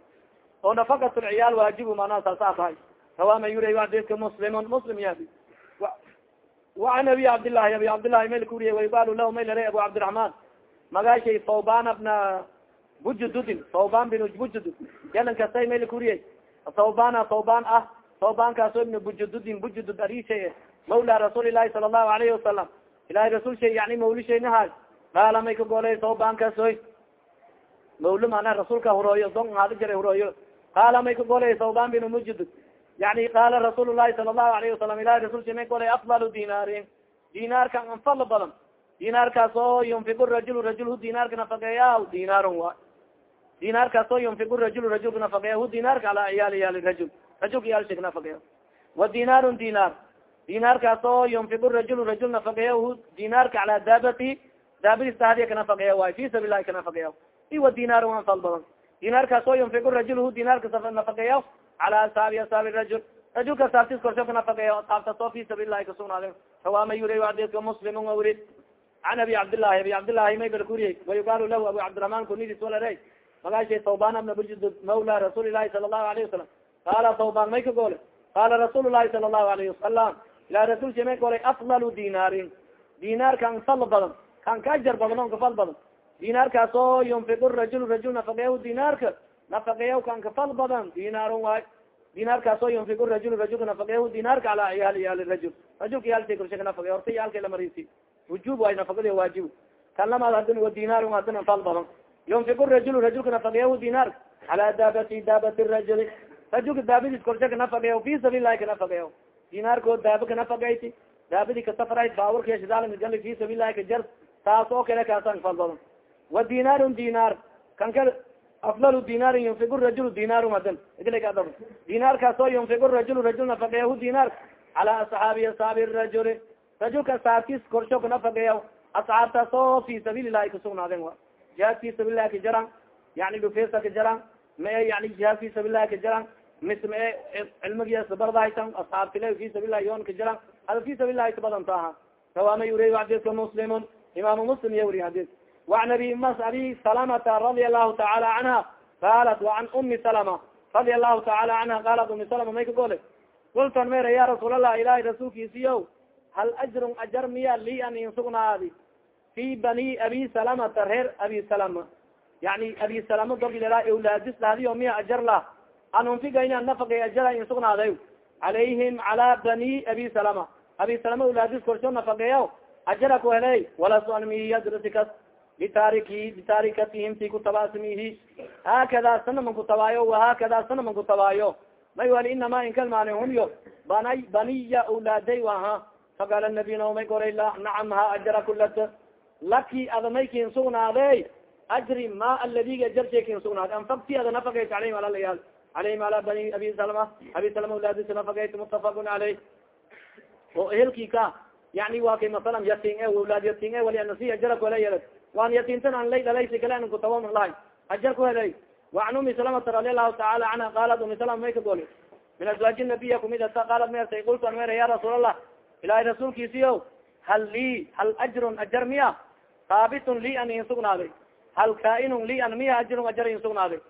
oo nafakat lciyaal waajibu manaa saasa tahay. Rawama yura adika muslimun muslim yabi waan abi cabdillahi abi cabdillahi mayl kuriye waybalu lah may lare abu cabdiraحman magaashay thawban bna bujududin thawban bin bujudud yalan kastay mayl kuriye thawbana thawban ah thawbankaaso ibna bujududin bujudud arishay mawla rasuuli lahi sala allahu alayhi wasalam ilahay rasul shay yani mawlishaynaha qaala may ka golay thawbankaasoy mawlo mana rasuulka hurooyo don haada jara hurooyo qaala may ka golay thawban bin mujudud yani qaala rasuul lahi sala lahu alayhi wasalam ilahi rasulka may golay afdal dinaarin dinaarkan anfal badan dinaarkaas oo yunfiq rajul rajul hu dinaarka nafaqeeya dinaarun wa. Dinaarkaas oo yunfiq rajul rajulka nafaqeeya hu dinaarka ala iyaal iyaal rajul. Rajulka iyaalshika nafaqeeya wa dinaarun dinaar dinaarkaas oo yunfiq rajul rajul nafaqeeya hu dinaarka calaa daabati daabadis dahadiya kanafaqeeya waay fi sabil lahi kanafaqeeya iwa dinaarun anfal badan. Dinaarkaas oo yunfiq rajul hu dinaarka nafaqeeya cala asaabi asaabi rajul. Rajulka saabtis korsho kanafaqeeya asaabtaas oo fi sabil lahi kasugnaade rawaama yuri adidka muslim wuri an abi cabdillahi abi cabdillahi may bal kuriyey wayugaal lahu abu cabdiraman kunidis walare magashay tawban abna buljudub mawla rasuuli lahi sala allahu alayhi wasalam qaala tawban may ka goole qaala rasuul lahi sala allahu alayhi wasalam ilaa rasuulka may golay afdalu dinaarin dinaar kan fal badan kan ka ajar badan on kafal badan dinaarkaas oo yunfiq rajul rajul nafaqeyaw dinaarka nafaqeyaw kan kafal badan dinaaron waay dinaarkaas oo yunfiq rajul rajulka nafaqeyaw dinaarka ala iyaali iyaali rajul rajulka iyaalsa korshe ka horta iyaalka la marisi wujub way nafaqadi waajib kan lamaad hadin wa dinaar hadina fal badan yunfiq rajul rajulka nafaqeya dinaar calaa daabati daabati rajuli rajulka daabadis korsha ka nafaqeya fi sabil lahi ka nafaqeya dinaarko daaba ka nafaqayti daabadi kasafrayd baaburka shidaalgal fi sabil lahi ka jar taas oo kale kaasan fal badan wa dinaarun dinaar kan ka afdal dinaarin yunfiq rajul dinaaru madan iglaga dinaarkaas oo yunfiq rajul rajul nafaqeya hu dinaar cala asxaabi asaabi rajuli rajulka saabkis korsho kanafaqeya asxaabtaas oo fi sabiili lahi kasugnaadeen wa jihaad fi sabil ka jaran yani dhufeesa ka jaran ma e yani jihaad fi sabil ka jaran mis ma e cilmigiasbardahaysan asxaabtile fi sabil lahi yoon ka jaran ada fi sabil lahi kabadanta aha rawaama uriy xadiska muslimun imaamu muslim iya wuri hadis وan abi abi salamata radia allahu taala canha qalat وan umi salama radia allahu taala canha qalat umi salama may ka gole kultan mera ya rasuul allah ilahi rasuulkiisiyo hal ajrun ajar miya li an insugnaadi fi bani abi salamata reer abi salama yani abi salama doglaa awlaadis dhahdiyo miya ajar lah an unfigayna nafaqay ajara insugnaaday calayhim cala bani abi salama abi salama awlaadis korsho nafaqeeya ajara ku heley walasmihi adrasikas bitariki bitarikatihim ti kutabaasmihi haakada sana man kutabaayo wahakada sana man kutabaayo may wali inama inkalmaani humyo bana baniya awlaaday waha faqaala nabiy naomay goray nacam ha ajara kulat laki ada may kin sugnaade ajri ma aladiga ajarse kin sugnaade anfakti ada nafagayt alayhim alalayaal alayhim ala bani abi salama abi salama awlaadis nafagayt mutafaqun caleyh o ehelki ka yani wa kay masalan yatin e awlaad yatin e wali anasi ajara kuhela yelad waan yatintan an lay dhalaysi kale an kutawa lahay ajar ku helay وan umi salamata radi allahu taala canha qalat umi salama may ka goli min azwaaji nabiya kumid ata qaalat mertay kultu an mer ya rasuul ilahay rasuulkiisiyo hal lii hal ajrun ajar miya haabitun li an in sugnaaday hal kaainun li an miya ajrun ajar in sugnaaday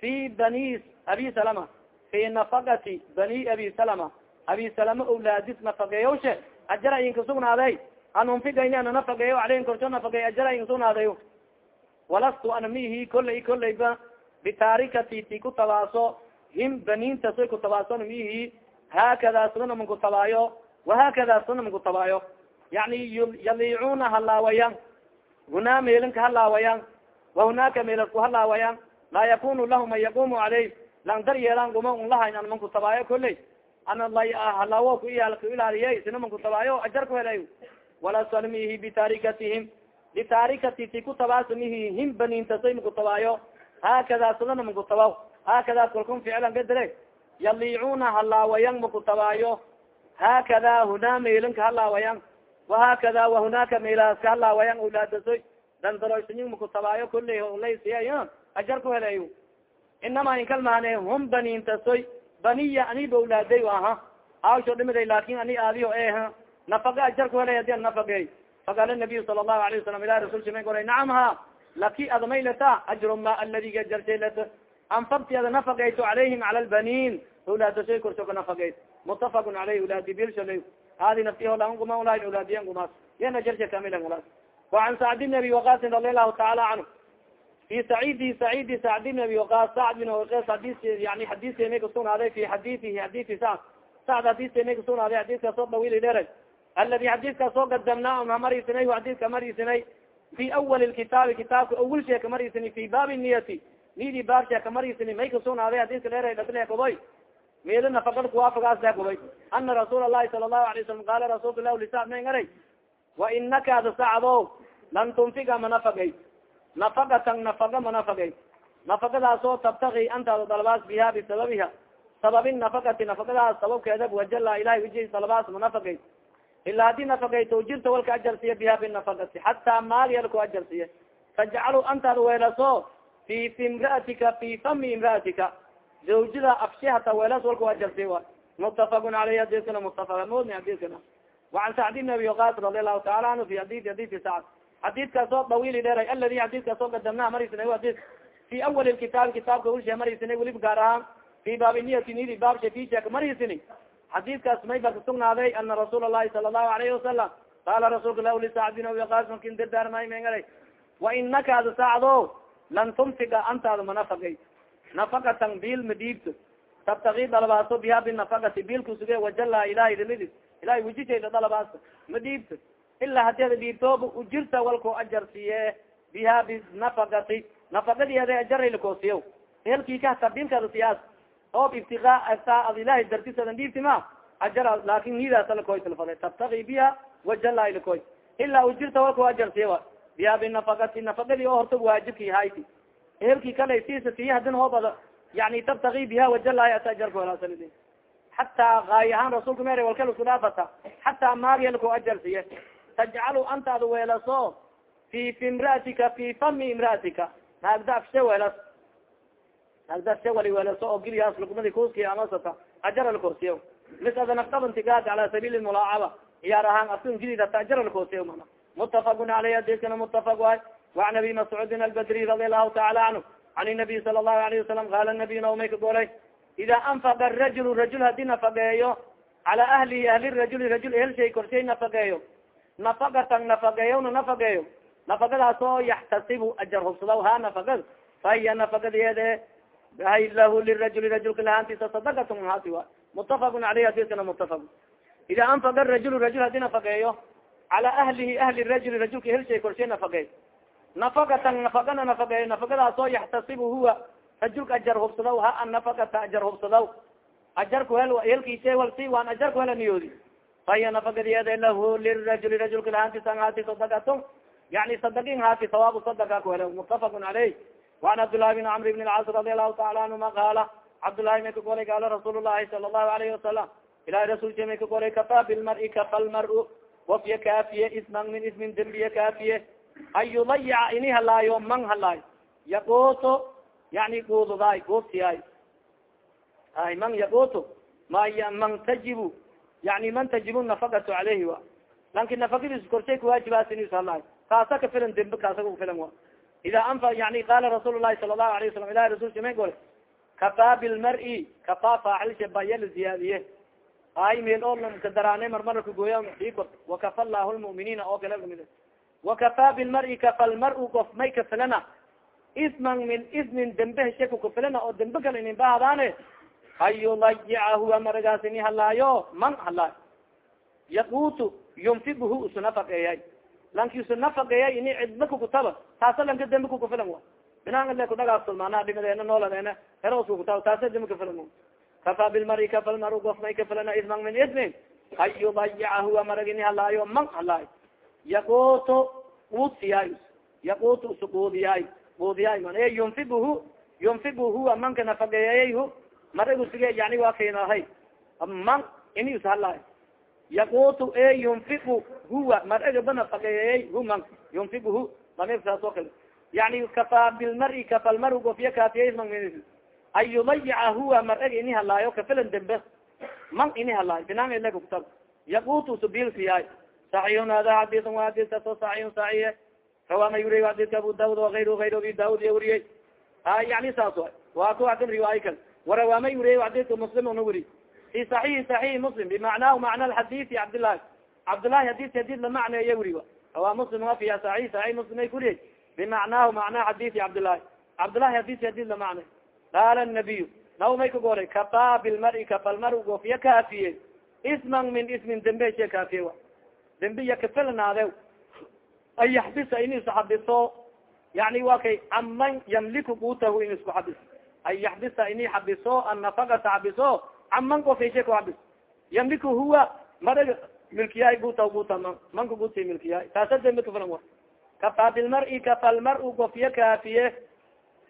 fi bani abi salama fi nafaqati bani abi salama abi salama awlaadis nafaqeeyowshe ajara inka sugnaaday an unfigayni ana nafaqeeyo aleyhin korsho nafaqeey ajara in sugnaaday walastu ana mihi kolay kolayba bitaarikati ti kutabaaso him baniinta soy kutabaason mihi haakada suna man kutabaayo wahakada suna man kutabaayo yani yaliicuna halaawayan hunaa meelinka halaawayan wa hunaaka meelas ku halaawayan laa yakunu lahu man yaqumu caleyh lang dar yeelan guma un lahayn an man kutabaayo koley ana halaawo ku ku ilaaliye sina man kutabaayo ajar ku helay wala salmihi bitaarikatihim bitaarikati ti kutabaasmihi him baniintasay makutabaayo haakada sidana makutabaw haakada kalkun ficlan bedele yaliicuna halaawayan makutabaayo haakada hunaa meelinka halaawayan wahaakada wahunaaka meelaaska halaawayan awlaadasoy dandaroysayin makutabaayo kuley laysiya ajar ku helayo inama inkalmaane hum baniintasoy baniya aniba awlaaday aha awsho dhimiday laakin ani aadiyo eh nafaqa ajar ku helay adi nafaqey faqaala nabiyu sala allahu alayه wasalam ilah rasulka may goray nacam ha laki adamaylata ajru ma aladiga jarjelata anfabti ada nafaqeyto calayhim cala lbanin awlaadashay korso ka nafaqeyt mutafaqun aleyh awlaadi bilshala hadi nafti holanguma ulahin awlaadiyan gumaas yana jarshe kamilan ulas وعan sacd bn abi waqasin radi allahu taala canhu fi sacidi sacidi sacd bn abi waqas sacd bin waqas hadis yani xadiiska may kusugnaaday fi xadiiihi xadiisi sacd sacd hadiiska may kusugnaaday xadiiskaasoo dawili dheeray aladi xadiiskaas oo gadamnaa una marisinay xadiiska marisinay fi awal kitaabi kitaabka awal sheeka marisini fi baabi niyati. Nidi baab sheeka marisini may kusugnaaday xadiiska dheeray dhadlekoboy meelo nafakada kuwaafagaasa gubay ana rasuul lahi sala lahu alay wasalam qaala rasuulka lah lisa may ngaray wa inaka ada sacdo lan tunfiga manafagay nafakatan nafaga manafagay nafakadaasoo tabtagi antaado dalabaas biha bisababiha sababi nafakati nafakadaas sababkeeda wajala ilahay wiji dalabaas manafagay ilaa haddii nafagayto jirta walka ajarsiya biha binafakati xataa maalyalku ajarsiya tajcalu antaad weelaso fi imraatika fi fami imraatika awjada afshe hata weelas walka waa jalti a mutafaq aleyh adiskana mutafaq mudn adiskana waan sacdi nabi qas radi alahu taala anhu fi haddii haddii sacd hadidkaas oo dawili dheeray aladi hadidkaas oo gadamnaa marisina hadis fi awal kitaabka ulsha marisina weliba gaar ahaan fi baabiniyati nidi baabsha fishak marisini hadidkaas may ba kusugnaaday ana rasuul lahi sala lahu alayhi wasalam qaala rasulka la lisacd bin abi qas markin dardaarmay mengaray wainaka ada saacdo lan tumsika antaada mana nafakatan bil madiibto tabtagi dalabaaso biha binafakati bilkusuge wajala ilahi rimidis ilahay wejisayda dalabaas ma dhiibto ilaa haddii dhiibtooba ujirta walko ajar siye biha binafakati nafakadiada ajaralkoosiya helkii ka tabiilkaada siyaas oob ibtigaa ata ad ilahay dartisadan dhiibti ma. Ajar laakin nidaasalakoytalfada tabtagi biha wajala lakoy ilaa ujirta walko ajar siya biha binafakati nafakadii oo horta waajibki hayti helkii kale siisa siye hadin hoobada yani tabtagi biha wajala ata ajarkolasal hataa gaay ahaan rasulka mer walkal isku dhaafata hataa maaryalko ajarsiye tajcalu antaad weelaso fi fi imraatika fi fami imraatika. Naagda afshe weelas. Naagda afshe weelaso oo giliyaas lugmadi kuski amasata. Ajaralkoosiya mis ada naftabantigaad ala sabiili mulaacaba. Iyaar ahaan asin gilidata ajaralkoosiya mana mutafaqun aleyh hadiskana mutafaq waay waan abi mascuudin albadri radi allahu taala canhu an nabiy sala allahu alayhi wasalam qaala nabiy naomay ka golay ida anfaqa rajul rajul haddii nafaqeeyo cala ahlihi ahli rajuli rajul ehelshay korshay nafaqeeyo nafaqatan nafaqeeyona nafaqeeyo nafaqadaas oo yaxtasibu ajar hubsadaw ha nafaqad fahiya nafaqadeede hay lahu lirajuli rajulka lahaantiisa sadakatun haasi wa mutafaqun aleyh hadiskana mutafaq ida anfaqa rajul rajul haddii nafaqeeyo cala ahlihi ahli rajuli rajulka ehelshay korshay nafaqeey nafaqatan nafaqana nafaqeeyo nafaqadaas oo yaxtasibu huwa. Rajulka ajar hubsadaw ha an nafakata ajar hubsadaw. Ajarku hel helkiise walsi waan ajarku hela niyoodi. Fahiya nafakadiyeede lahu lirajuli rajulka lahaantisan haati sadakato yani sadagin haati sawaabu sadaka ku hele mutafaqun caleyh waan cabdllahi bin camr bn lcaas radi allahu taala anhuma qaala cabdullahi may ka golay rasuul llahi sala allahu alayhi wasalam ilahi rasulka may ka golay kafa bilmari kafa lmar-u wafya kaafiye isman min ismin dembiye kaafiye an yudayica ini halaayo man halaayo yaquuto yani gududaay guudsiyaay ay man yaquuto ma man tajibu yani man tajibu nafakatu caleyhi wa lanki nafakadiis korshay kuwaajibaasinis halaay kaasa ka filan dembe kaasa ku filan wa ida anfa yani qala rasuul lahi sala allahu alayه wasalam ilahi rasulka may gole kafaa bilmari kafaa faacilsha bayal ziyaadiye ay meel oo kadaraane marmarka gooya ikor wakafa llahu lmu'miniina oo kale la mid wakafaa bilmari kafa lmar-u qof may kafilana isman min ismin dembe heshe kukufilana oo dembe kale inin bahadaane an yudayica maragaas ini halaayo man halaayo yaquutu yunfibuhu isu nafaqeeyay lanki isu nafaqeeyay ini cidba kukutaba taasa lanka dembe kukufilan wa binaan le kudhagaasol manaa dhimadeena nooladeena heros kukutaba taasa dembe kafilan kafa bilmari kafa lmaru qof may kafilana isman min ismin an yudayica ini halaayo man halaayo yaquutu quudsiyaay yaquutu isu quudiyaay budiyaay man e yunfibuhu yunfibu huwa manka nafaqeeyayhu maragu sige yani waa kinahay man ini ishalaay yaqutu e yunfibu huwa maragaba nafaqeeyay hu man yunfibuhu damir saas oo kale. Yani kafa bilmari kafa lmar gofya kaafiyay an yudayica huwa marag ini halaayo kafilan dembe man ini halaayo binaan ile kutab yaqutu subilsiyaay saxiixun hada wa hadis kaso saxiixun saxiixe rawama yuriy adidka abu daud ayr ayr abi daud iya weriyey yani saas way wa ku akan riwaaya kal warawama yuriy adidka muslim una weri fi saxiixi saxiixi muslim bimacnahu macna alxadisi cabdillahi cabdillahi hadis hadid lamacneeya weri rawa muslim wa fi saxiix saxiix muslim ay kuriyey bimacnahu macna xadisi cabdillahi cabdillahi hadis hadid lamacne qaala nabiy naw may ka goray kafaa bilmari kafalmar gofiya kaafiye isman min ismin dembe she kaafiye dembiya kafilnaade an yaxbisa in is xabiso. Yani wa kay aman yamliku quutahu in isku xabis an yaxbisa ini xabiso annafakata xabiso caman qof heshe kuxabis yamliku huwa maraga milkiyahay guta guta man manka guti milkiyahay taasa dembi kafilan wa kafaa bilmari kafa lmar-u kaafiye.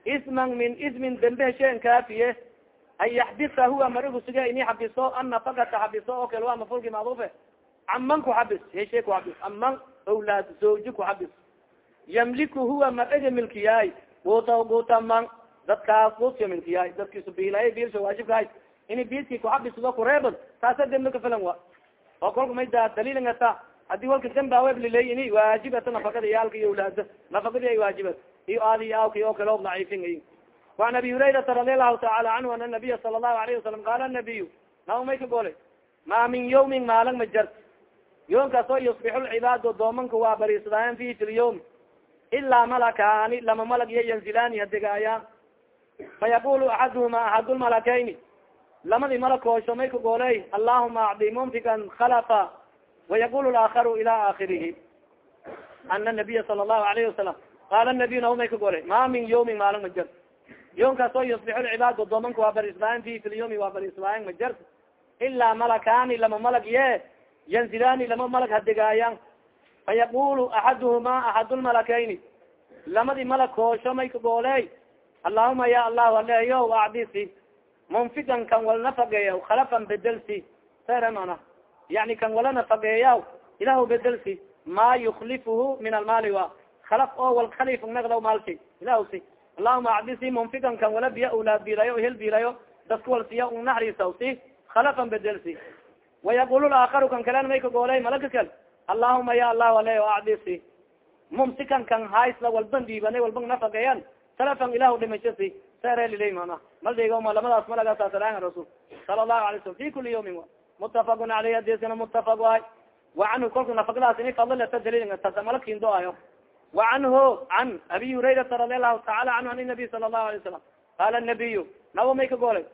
Isman min ismin dembe hesheen kaafiye. An yaxbisa huwa marigu sige ini xabiso annafakata xabiso oo kale waa mafulki macruufe caman kuxabis heshe kuxabis aman awlaad zawji kuxabis yamliku huwa maraga milkiyahay guta guta man dadkaas guska milkiyahay dadkiisu biilay biilsha waajibkahay ini biilki kuxabisdo kureebad taasa dembi kafilan wa oo kolka mayda daliilngata hadii walka dambaweliley ini waajibata nafakada iyaalka iyo awlaada nafakadi ay waajibat iyo aadi aawki oo kale o daciifin وan abi hurayrata radi alahu taala canhu ana nabiya sala الlahu alayه wasalam qala nabiyu naw may ka golay ma min yawmin maalang ma jart yoomkaasoo yusbix lcibaad doomanka waa bariisadaayaan fi fi lyawm ilaa malakaani lama malag iyo yanzilaani hadegaayaan fayaqulu axaduhuma axadulmalakayni lamadi malag koosho may kagooley allahuma acdi mumfikan khalafa wayaqulu laakharu ila aakirihi ana nabiya sala allahu alayhi wasalam qaala nabiy nahu may kagoley ma min yawmin maalin ma jar yoomkaasoo yusbix lcibaad doomanka waa bariisadaayaan fi fi lyawmi waa bariisadaayaan ma jar ilaa malakaani lama malag ye yanzilani lama malag hadegaayan fayaqulu axaduhuma axad lmalakayni lamadi malag koosho may ka gooley allahuma ya allahu aleeyo acdisi munfigan kan wal nafageeya khalafan bedelsi seremana yani kan wala nafageeya ilahu bedelsi ma yuklifuhu min almaali wa khalaf oo wal khalif nagdaw maalki ilahu si allahuma acdisi munfigan kan wala biya ulaad bilayo hel bilayo daska wal siya unaxriisaw si khalafan bedelsi wayaqul laakaru kan kalen may ka goolay malaka kal allahuma ya allahu ale acdisi mumsikan kan haysla walban dhiibana walban nafageeyan salafan ilahu dhimashasi serelilay mana maldhigoma lamadaas malagasaasalaanga rasul sala allahu alay slam fi kuli yawmin mutafaqun aleyh adisina mutafaq waay wa canhu kolka nafakadaas ini fadlata daliltasa malakindo ayo wa canhu can abi hurayrata radi allahu taala canhu an nabiy sala allahu alay salam qaala nabiyu nabo may ka goolay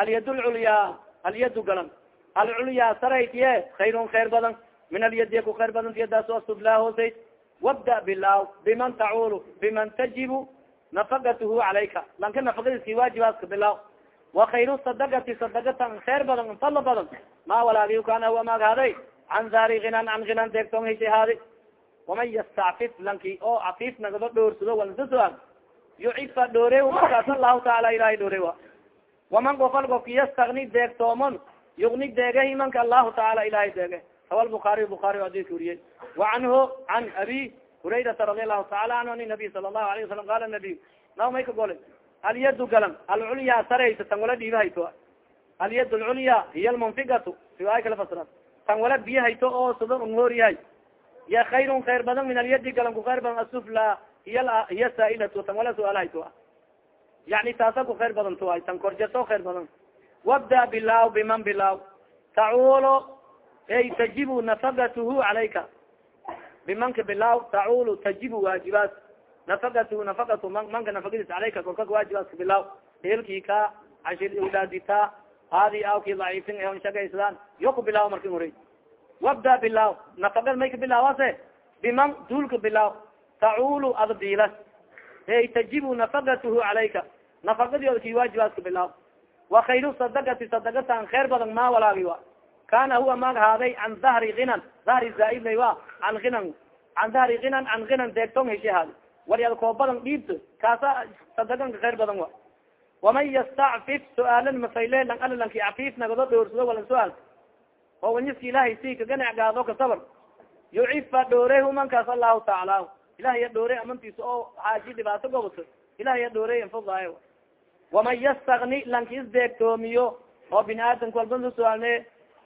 alyad lculyaa alyadu galan alculyaa saraytiye khayrun khayr badan min alyadiya ku khayr badan tiyadaas asuflaa hoosay wabda bilaaw biman taculu biman tajibu nafakatuhu calayka lanka nafakadiski waajibaaska bilaaw wa khayru sadagati sadagatan khayr badan fadlo badan ma walaagi kana huwa maaghaday can dari hinan an hinan deegtoon heshay waman yastacfif lanki oo cafiif nagado dhoorsado walsasuan yucifa dhoore markaas allahu taala ilahay dhoore wa waman gofal gofki yastakni deegtoomon yugni deege himanka allahu taala ilahay deege rawa lbukaariy bukaari adika uriyey wa canhu can abi hurayrata radi allahu taala anhu an nabiy sala allahu alayه wasalam qala nabiy naw may ka gole alyadu galan alculya saraysa tan wala dhiiba hayto alyad lculya hiya lmunfigatu riwaaya kala fasira tan wala biya hayto oo sida unhoor yahay ya khayrun khayr badan min alyadi galan ku khayr badan asufla hiya hiya saailatu tan wala su'aal hayto yani taasa ku khayr badan to tan korjeto khayr badan wabda bilaaw biman bilaaw. Taculo ay tajibu nafakatuhu calayka. Bimanka bilaaw taculu tajibu waajibaat. Nafakatuhu nafakatu man manka nafakadiis calayka korkaka waajibaaska bilaaw. Eelkii ka cashir awlaadita haadi awki daciifin on shagaysdaan yo ku bilaaw markin hore wabda bilaaw nafakad may ka bilaawase? Biman duulka bilaaw. Taculu ada biilas ey tajibu nafakatuhu calayka. Nafakadioda ki waajibaaska bilaaw wa khayru sadagati sadagatan khayr badan ma walaagi wa. Kana huwa mag haaday can dahri hinan dahri zaaidlay wa can hinan can dahri hinan can hinan deegtong heshe haadi wali ad koo badan dhiibto kaasa sadaganka khayr badan wa. Waman yastacfif su'aalan mafayle lang alalanki cafiif nagado dhoorsado walan su'aal. Oo wanyiska ilahay si kaganecgaado kasabar yucifa dhoore humankaas allahu taala. Ilahay ya dhoore amantiisa oo xaaji dhibaato goboto ilahay ya dhoore infogaayo waman yastakni lanki is deegtoomiyo oo bini aadamka walba su'aalne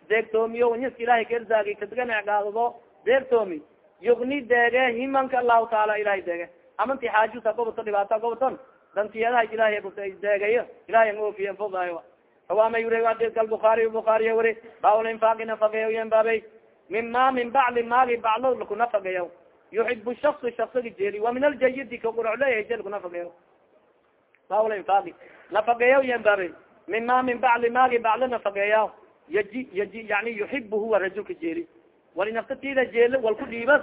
deegtoomiyo wanyiska ilahay kaerzaagi kaganecgaadado deegtoomi yugni deege himanka allahu taala ilahay deege. Amanti xaajuta goboto dhibaata goboton dantiyadaha ilahay deegayo ilahay ang oofiye fogaayo awama yuri adika albukaariy bukaariya wuri baalinfaaqi nafageeyo yen baabey mima min bacdi maagi baclo lakunafageeyo yuxibu shaksu shaksagi jeeli wa min aljayidi kakurocleyaje lakunafageeyo baalinfaaqi nafageeyo yen baabey mima min bacdi maagi baclo nafageeya yaji yaji yani yuxibu huwa rajulka jeeli wali naftatida jeelo wal ku dhiibas.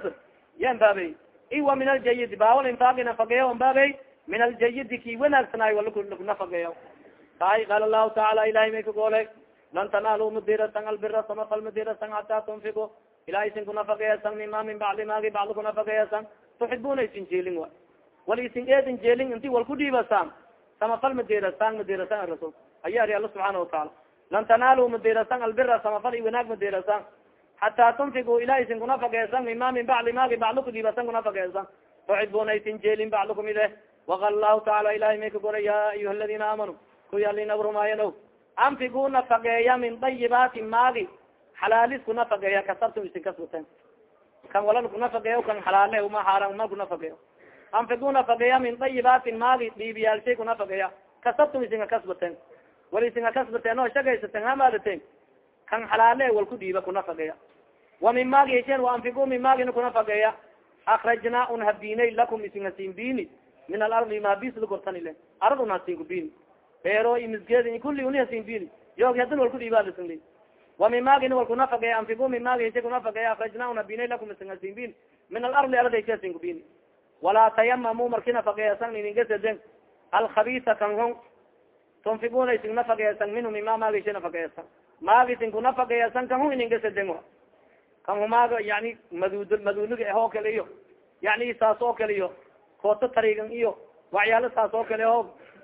Yan baabey iwa min aljayidi baalinfaaqi nafageeyo baabey min aljayidi ki wanaagsanaayo walaku nafageeyo taay qaala lahu taala ilahay may ka goolay lan tanaalu madirasan albira samafal madirasan hataa tunfiku ilaa isin kunafagayasan mima min bacdi maagi bacdi kunafagayasan tuxibuna isin jeelin wa. Wal isin eedin jeelin inti wal kudhiibasan samafal madirasan madirasan rasul. Aya ari alla subxaana wataala lan tanaalu madirasan albira samafal i wanaag madirasan hataa tunfiku ilaa isin kunafagayasan mima min bacdi maagi bacdi kudhiibasan kunafagayasan tuxibuna isin jeelin bacdikum ide waqal lahu taala ilahay may ka goray ya ayuha aladina aamanuu kuy alinabrumaayano anfigu nafageeya min dayibaati maagi xalaalis kunafageeya kasabtum isin kasbaten kan walal kunafageeyo kan xalaale uma xaaran mal kunafageeyo anfigu nafageeya min dayibaatin maagi dhiibiyaalshay kunafageeya kasabtum isinga kasbaten wal isinga kasbateen oo shagaysaten hamaadaten kan xalaale wal ku dhiiba kunafageeya wa min maagi hesheen wa anfigu min maagina kunafageeya akrajnaa un habinay lakum isin hasinbini min alardi mabisla kortanile arad un hasinkubini beero misgeed kuli uni hasinbini yoog hadin wal kudhiibalisli wami maagin wal kunafagey anfigu min maagi heshe kunafagey akrajna un habinay lakum isin hasinbini min alardi arad heshe hasinkubini walaa tayamamu marki nafageyasan iningasaden alkhabisa kan hon tunfiguna isin nafageyasan minhu mima maagi heshe nafageyasan maagi isin kunafageyasan kan hon iningasaden kan humaaga yani madud maduuniga ahoo kale iyo yani saas oo kale iyo kooto tarigan iyo waxyaalo saas oo kale o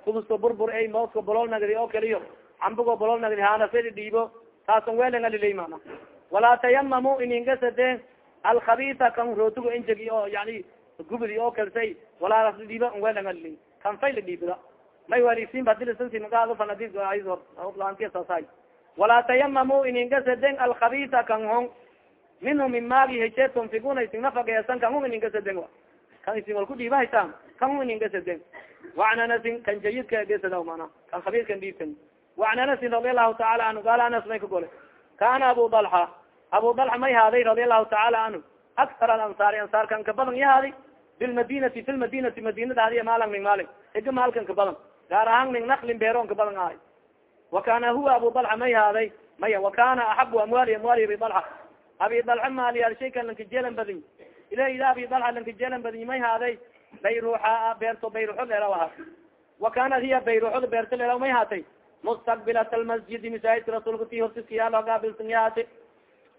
kubusko burbur ay mooska bolol nagdi oo kale iyo cambigo bolol nagdi hanasadi dhiibo taason weelangalilay mana walaa tayamamu iningasade alkhabisa kan rootigo injagi oo yani gubdi oo kalsay walaa dhiiba weelangalilay kan fayla dhiibda. May walisin badilsansinagaadfanadisaasay walaa tayamamu iningasaden alkhabisa kan hon. Minhu min maagi heshe tunfiguna isin nafageesan kan hu iningasaden kan isin wal kudhiibahaysan kan hu iningasaden waan anasin kan jayidka gesada mana kan khabiirkan dhiibtan waan anasin radi allahu taala anhu gaal anas may ka gole. Kana abu dalxa abu dalxa may haaday radi allahu taala canhu aksar alansaari ansaar kan ka badan yahaaday bilmadinati fi lmadinati madinada hadiya maalan ning maalin higa maalkan ka badan. Gaar ahaan ning naklin beeroon ka badan ahay. Wa kana huwa abu dalxa may haaday? Maya. Wa kana axabu amwaali amwaali abi dalxa abi dalxa maaliyal shaykan lankajeelan badin. Ila ila abi dalxa lankajeelan badin may haaday? Bayruxa beerto bayruxo leeraw aha wa kanat hiya bayruxoda beerto leeraw may haatay? Mustaqbilat almasjidi masaajidka rasuulka ti hortiskiyaalo gaabilsan yahaate.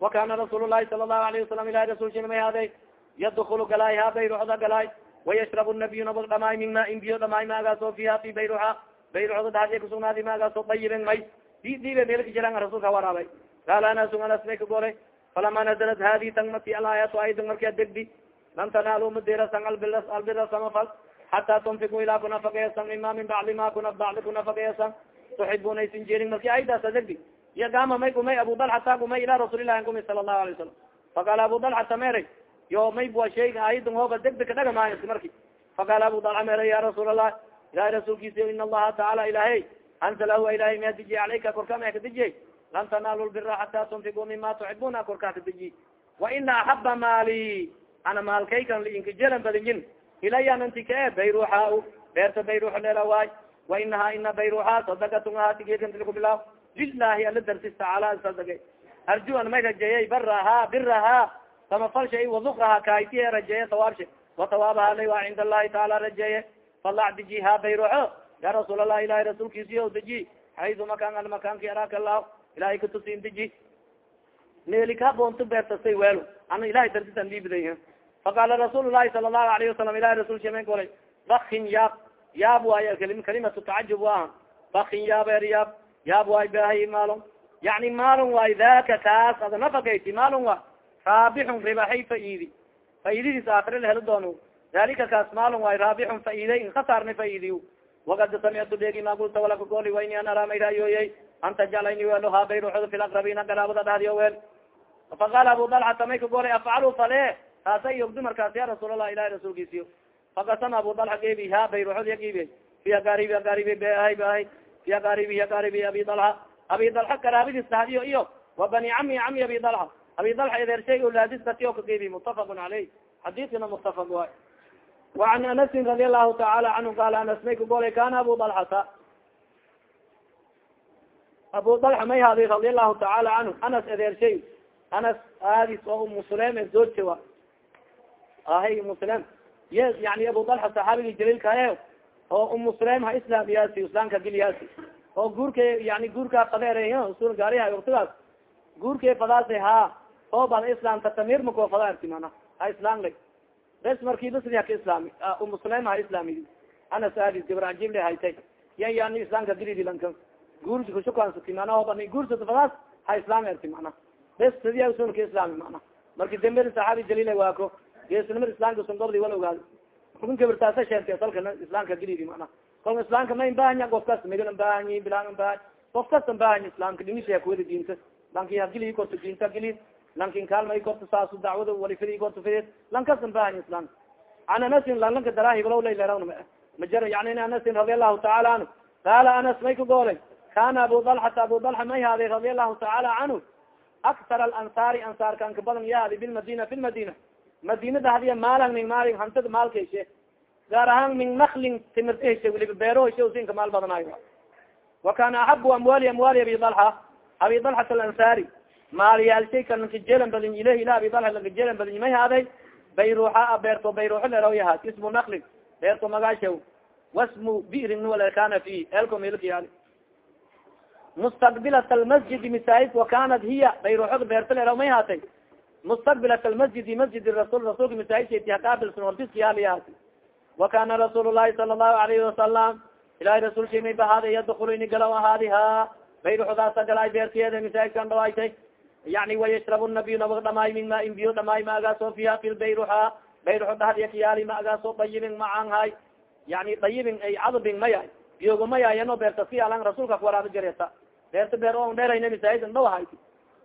Wa kana rasuul lahi sala allahu alayhi wasalam ilahi rasulshina may haaday yadkulu galaay ha bayruxda galaay wayashrab nabiyu nabag dhamaay min maain biyo dhamaay maagaasoo fiha fi bayruxa bayruxda dhaxdiya kusugnaadi maagaasoo dayiben may di dibe meelka jiraan rasulka waraabay qaala anasu anas may ka golay falama nazalat hadi tangmati alaayatu ayda markia degdi lan tanaalu madirasan albira samafal xataa tunfiku ilaa kunafageyasan mima min bacdi ma kuna bacdi kunafageyasan tuxibuna isin jerin marki aydaasa degdi iya gama may gumay abu dalxata gumay ila rasuulilahi gumay sala allahu alay wasalam faqaala abu dalxata meray yo may bua shayga ayadan hooba degdi kadhaga maayo marki faqaala abu dalxa meray ya rasuul allah ilahay rasuulkiisa in allaha taala ilahay anzalahu ilahay mea dijiye alayka korka mea kadijiye lan tanaalu lbira xata tunfiku mima tuxibuna korkaa kadiji wa ina axaba maali ana maalkaykan liinkajelan badinyin ilaya nanti ka e bayruxa beerta bayruxa leela waay wa inaha ina bayruxa sadakatun ahatigekantilku bilaaw lilahi ala darsis tacaala sadage arju an may rajeeyay baraha biraha samafalsha wadukraha kaaytiye rajeeye tawaabshe watawaabaha lay waa cind allahi taala rajeeye falac diji ha bayruxo ya rasuul allah ilahi rasuulkiisiyo diji. Xaydu makan almakanki araaka allah ilahay katusin diji. Neelika boonto beertasay weelo ana ilahay darsisan dhiibday faqaala rasuul lahi sala lahu alayhi wasalam ilahi rasul shemen golay bakin yaab yaab waay kalimatu tacajub aha bakin yaab er yaab waay bahay maalon. Yani maalon waay daka kaas ada nafagayti maalon wa raabixun ribaxay faidi faidadiis aakire la helo doono dalika kaas maalon waay raabixun faiday in khasaarna faidiy wakad samictu degi ma gulta walaka goli wayni an aramayrayoyey anta jalayni welo ha bayruxoda fi laqrabina garaabada dhahdiyo wel faqaala abu dalxata may ka golay afcalu fale taasa yogdi markaas ya rasuul allah ilahi rasuulkiisiyo. Fakasama abu dalxa geebi ha bayruxod ya giibi fi agaaribi agaaribi beahay beahay fi agaaribi agaaribi abi dalxa. Abi dalxa garaabadiis dhahdiyo iyo wa bani cami cami abi dalxa abi dalxa edeershay olaadis datiyo ka geebi mutafaqun caleyh xadiiskana mutafaq waay وan anasin radi alahu taala canhu qaala anas may ka golay kana abu dalxata abu dalxa may haaday radi alahu taala canhu anas edeershay anas aadis oo umusulem zoojka wa ahay umusulem ye yani abu dalxa saxaabigi jaliilka e oo umusulem ha islaamiyaasi islaamka gilyaasi oo guurkay yani guurkaa qadeer usul gaariha waktigaas guurkay fadaasa ha oo bad islamta tamir mako fada arti mana ha islamla bes markiiba sidi haka islaami umusulem ha islaami. Ana saadi gabrajibla haytay. Yan yani islamka dilidi lanka guur kushukansati mana oban guursata fadaas ha islaami arti bes sidi usulka islaami mana marki damberi saxaabi jalila waako geesnimada islamka sun gobdi ogaado kun gabartaasa sheertay asalka islamka dilidi mana kolka islamka ma imbahanya qof kas megal imbahanyi bilaan imbahay qof kasta imbahanyi islamka dhimisha kuwada diinta. Lanki hagili korto diinta gili lankin kaalmay korto saasu dacwada walifidi korto fidi lan kas imbahanyi islamka an anasin lanlanka darahigolow laylerawna ma majar yani anasin radi allahu taala anhu qaala anas may ka goolay kana abu dalxata abu dalxa may haaday radi allahu taala canhu aktar alansaari ansaarkan ka badan yaadi bilmadina fi lmadina madinada hadiya maalan min maalin hantada maalkayshe gaar ahaan min naklin timirtaheshe weliba beeroheshe usinka maal badanayo wa kana axabu amwali amwali abi dalxa abi dalxat alansari maalyaalshay kalakajeelan badin ileh ila abi dalxa lakajeelan badin may haaday? Bayruxa beerto bayruxo leraw yahaad ismu naklin beerto magaashaw wasmu birin wala kana fi elko melkyaali mustaqbilat almasjidi masaajid wa kanat hiya bayruxoda beerto leraw may haatay mustaqbilat almasjidi masjid rasul rasulka masaajidkati haqaabilsan ordiskiyaaliyahaati wa kana rasuul lahi sala allahu alayhi wasalam ilahay rasulki may bahaada yadkulu ini galaw ahaadi ha galaay beertiyeeda masaajidkan dhawaaytay yani wayashrab nabiy nabag dhamaay min maain biyo dhamaay maagaasoo fiha fi lbayruxa bayruxo dhahdiya kiyaali maagaasoo dayibin macaan hay yani dayibin ay cadbin maya biyogo mayayano beerta kiyaalan rasuulka kuwaraaba jareta beerta beer on dheerayna masaajidn dhawahay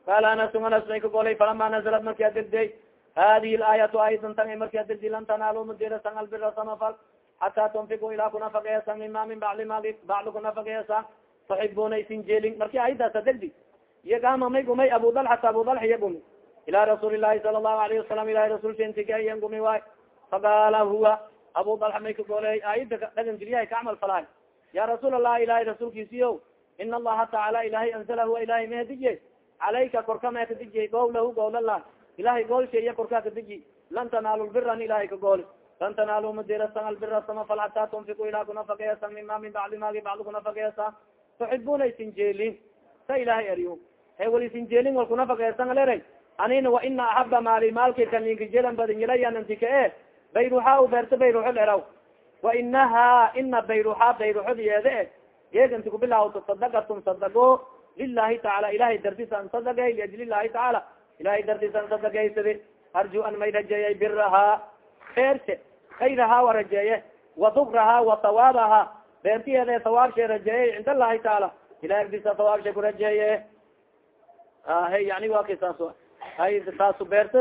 qaala anasun anas may ka golay falama nazalad marki adirday hadihi laayatu ayadan tan marki adirdi lan tanaalu madirasan albira samafal xataa tunfiku ilaa kunafaqeesan mima min bacli mali bacli kunafaqeesan tuxibuna isin jeelin marki ayadaas adirdi iyagama may gumay abu dalxata abu dalxa iya gumi ila rasuuli lahi sala allahu alayhi wasalam ilahi rasulsentigayan gumi waay faqaala huwa abu dalxa may ka goley aayada dhagan geliyahay ka camal falahay ya rasuul allah ilahi rasuulkiisiyo ina allaha tacaala ilahay anzala huwa ilahay mahadiye calayka korka ma kadiji gowlahu gowlalah ilahay goolsheeya korkaa kadiji lan tanaalu lbiran ilahay ka gool lan tanaalu madirasan albira sama fal hataa tunfiku ilaa kunafaqeyasan mima min bacdi maagi bacdi kunafaqeyasa tuxibuna isin jeelin sa ilahay eryo he wal isin jeelin wal kunafaqeyasan alere anina wa ina axaba maali maalki kaninka jelan badin ilayanantika e bayruxa u beerta bayruxo eraw wa inaha ina bayruxa bayruxodiyeede e yeeganti kubilawto sadaqatun sadago lilahi taala ilahay dartisa an sadagay liajli lahi tacaala ilahay dartisa an sadagaysadi arju an may rajeeyay birahaa beerse kayrahaa wa rajeeye wa dukrahaa wa sawaabaha beertiyeede sawaabshe rajeeyay cind allahi taala. Ilahay agdisa sawaabshe ku rajeeye Ah, he yani wa ka saas saasu beert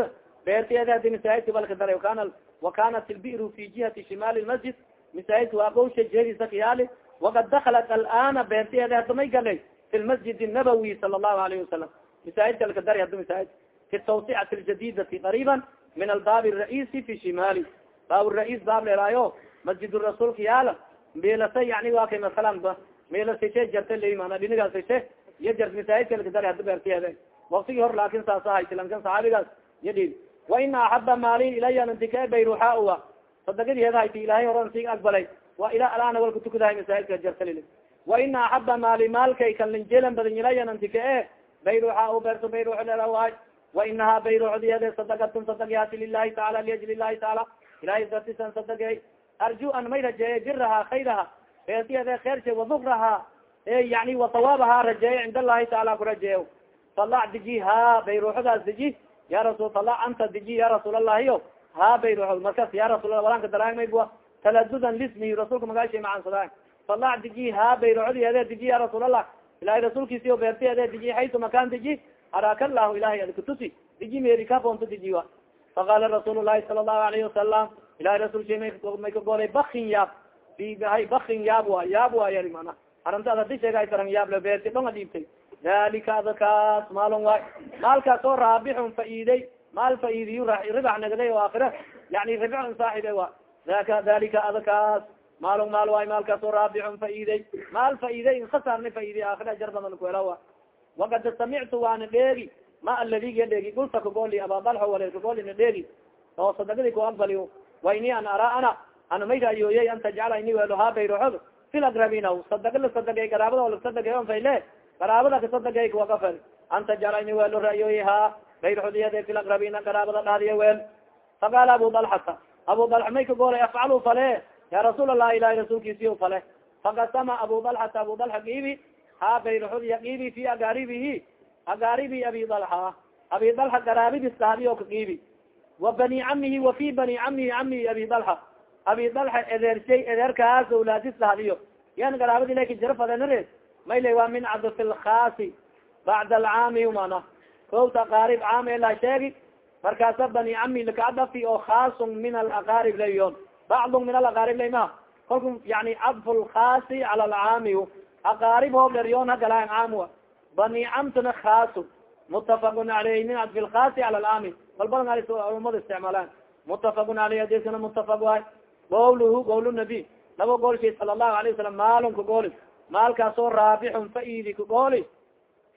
beerteeda hadi masaajidka balka daray kana wakanat ilbiru fi jihati shimaali lmasjid masaajidka waagowsha jeediisa kayaali wakad daklat alana beerteeda hada may galay fi lmasjid nabawi sala allahu alayhi wasalam masaajidka alka daray hada masaajid fi tawsicati ljadidati qariban min albaabi raisi fi shimali. Baab rais baab leelaayo masjid rasuulka yaalla meelasa yani wa kay masalan meelasa she jarta ley mana dhinigaasse iyo jart masaajidka laka dari hada hor laakin saasa haytilankan saxaabigaas iyo dhid wa ina axaba maalin ilaya nantika bayruxaua sadagadiheeda hayti ilahay horan sii aqbalay wa ila alana walka tukadahay masaajidka jartalili wa ina axaba maali maalkay kalinjeelan badan ilaya nantika e bayruxa u beerto bayruxo lelawaay wa inaha bayruxdiyeede sadakatun sadagyaati lilahi taala liajli lahi taala. Ilahay dartisan sadagey arju an may rajeeye biraha khayraha. Beertiyeede kheershe wadukraha yani wasawaabaha rajeeye cind allahi taala ku rajeeyo. Talac diji ha bayruxodaas diji ya rasul talac anta diji ya rasuul allahi o ha bayruxo markas ya rasul walanka daraagmaybua taladudan lismihi rasuulka magaasha macansada talac diji ha bayruxodiyeede diji ya rasuul allah ilahay rasuulkiisi o beertiyeede diji haytu makan diji araaka lahu ilahay adkutusi diji merikafonto diji wa faqala rasuul lahi sala allahu alayhi wasalam ilahay rasulki may ka golay bakin yaab. Bakin yaab wa yaab waayari mana arinta ad adi sheegay taran yaab le beerti dhonga dhiibtay dalika adakaas maalon waay maalkaas oo raabixun faiiday maal faiidiyu ribax nagday o aakira yani ribxun saaxibe wa. Aka adakaas maalon maal waay maalkaas oo raabixun faiiday maal faiiday inkasaarna faiiday aakira jar badan kuela wa wakad samictu waana dheegi ma aladiga dheegi gulta kagoli abadalxo wale kagoli na dheegi oo sadagadi ku aqbali wa ini an araa ana. Ana may an tajcala ini weelo ha bayroxod fil akrabina sadaga lasadagay garaabada lasadagay on fayle garaabada kasadagay kuwakafel anta jarayni weelo ra'yoyiha bayr xudiyade fil akrabina garaabada dhadiya weel. Faqaala abu dalxata abu dalxa may ka goolay afcalu fale? Ya rasuul allah ilahi rasuulkiisiyo fale. Fakasama abu dalxata abu dalxa giibi ha bayr xudiya giibi fi agaaribihi. Agaaribi abi dalxa abi dalxa garaabidis dhadiyo ka giibi wa bani camihi wa fi bani camihi camihi abi dalxa abi dalxa edershay ederkaas awlaadis dhadiyo yan garaabadi laki jira fadenare mayle waa min cadfi lkhaasi bacda alcaami mana kowta qaarib caam la sheegi markaasa bani cami lakadafi oo khaasun min alaqaarib layon bacdun min alaqaarib lay ma kalku yani cadfu lkhaasi cala alcaami aqaarib hoob dheryoon hagalaan caam bani camtuna khaasu mutafaqun aleyh min cadfi lkhaasi cala alcaami balbadan culumada isticmaalaan mutafaqun aleyh hadiskana mutafaq waay gowluhu gowl nabi. Laba goolshay sala allahu alayه wasalam maalun ka gooli maalkaasoo raabixun faidi ka gooli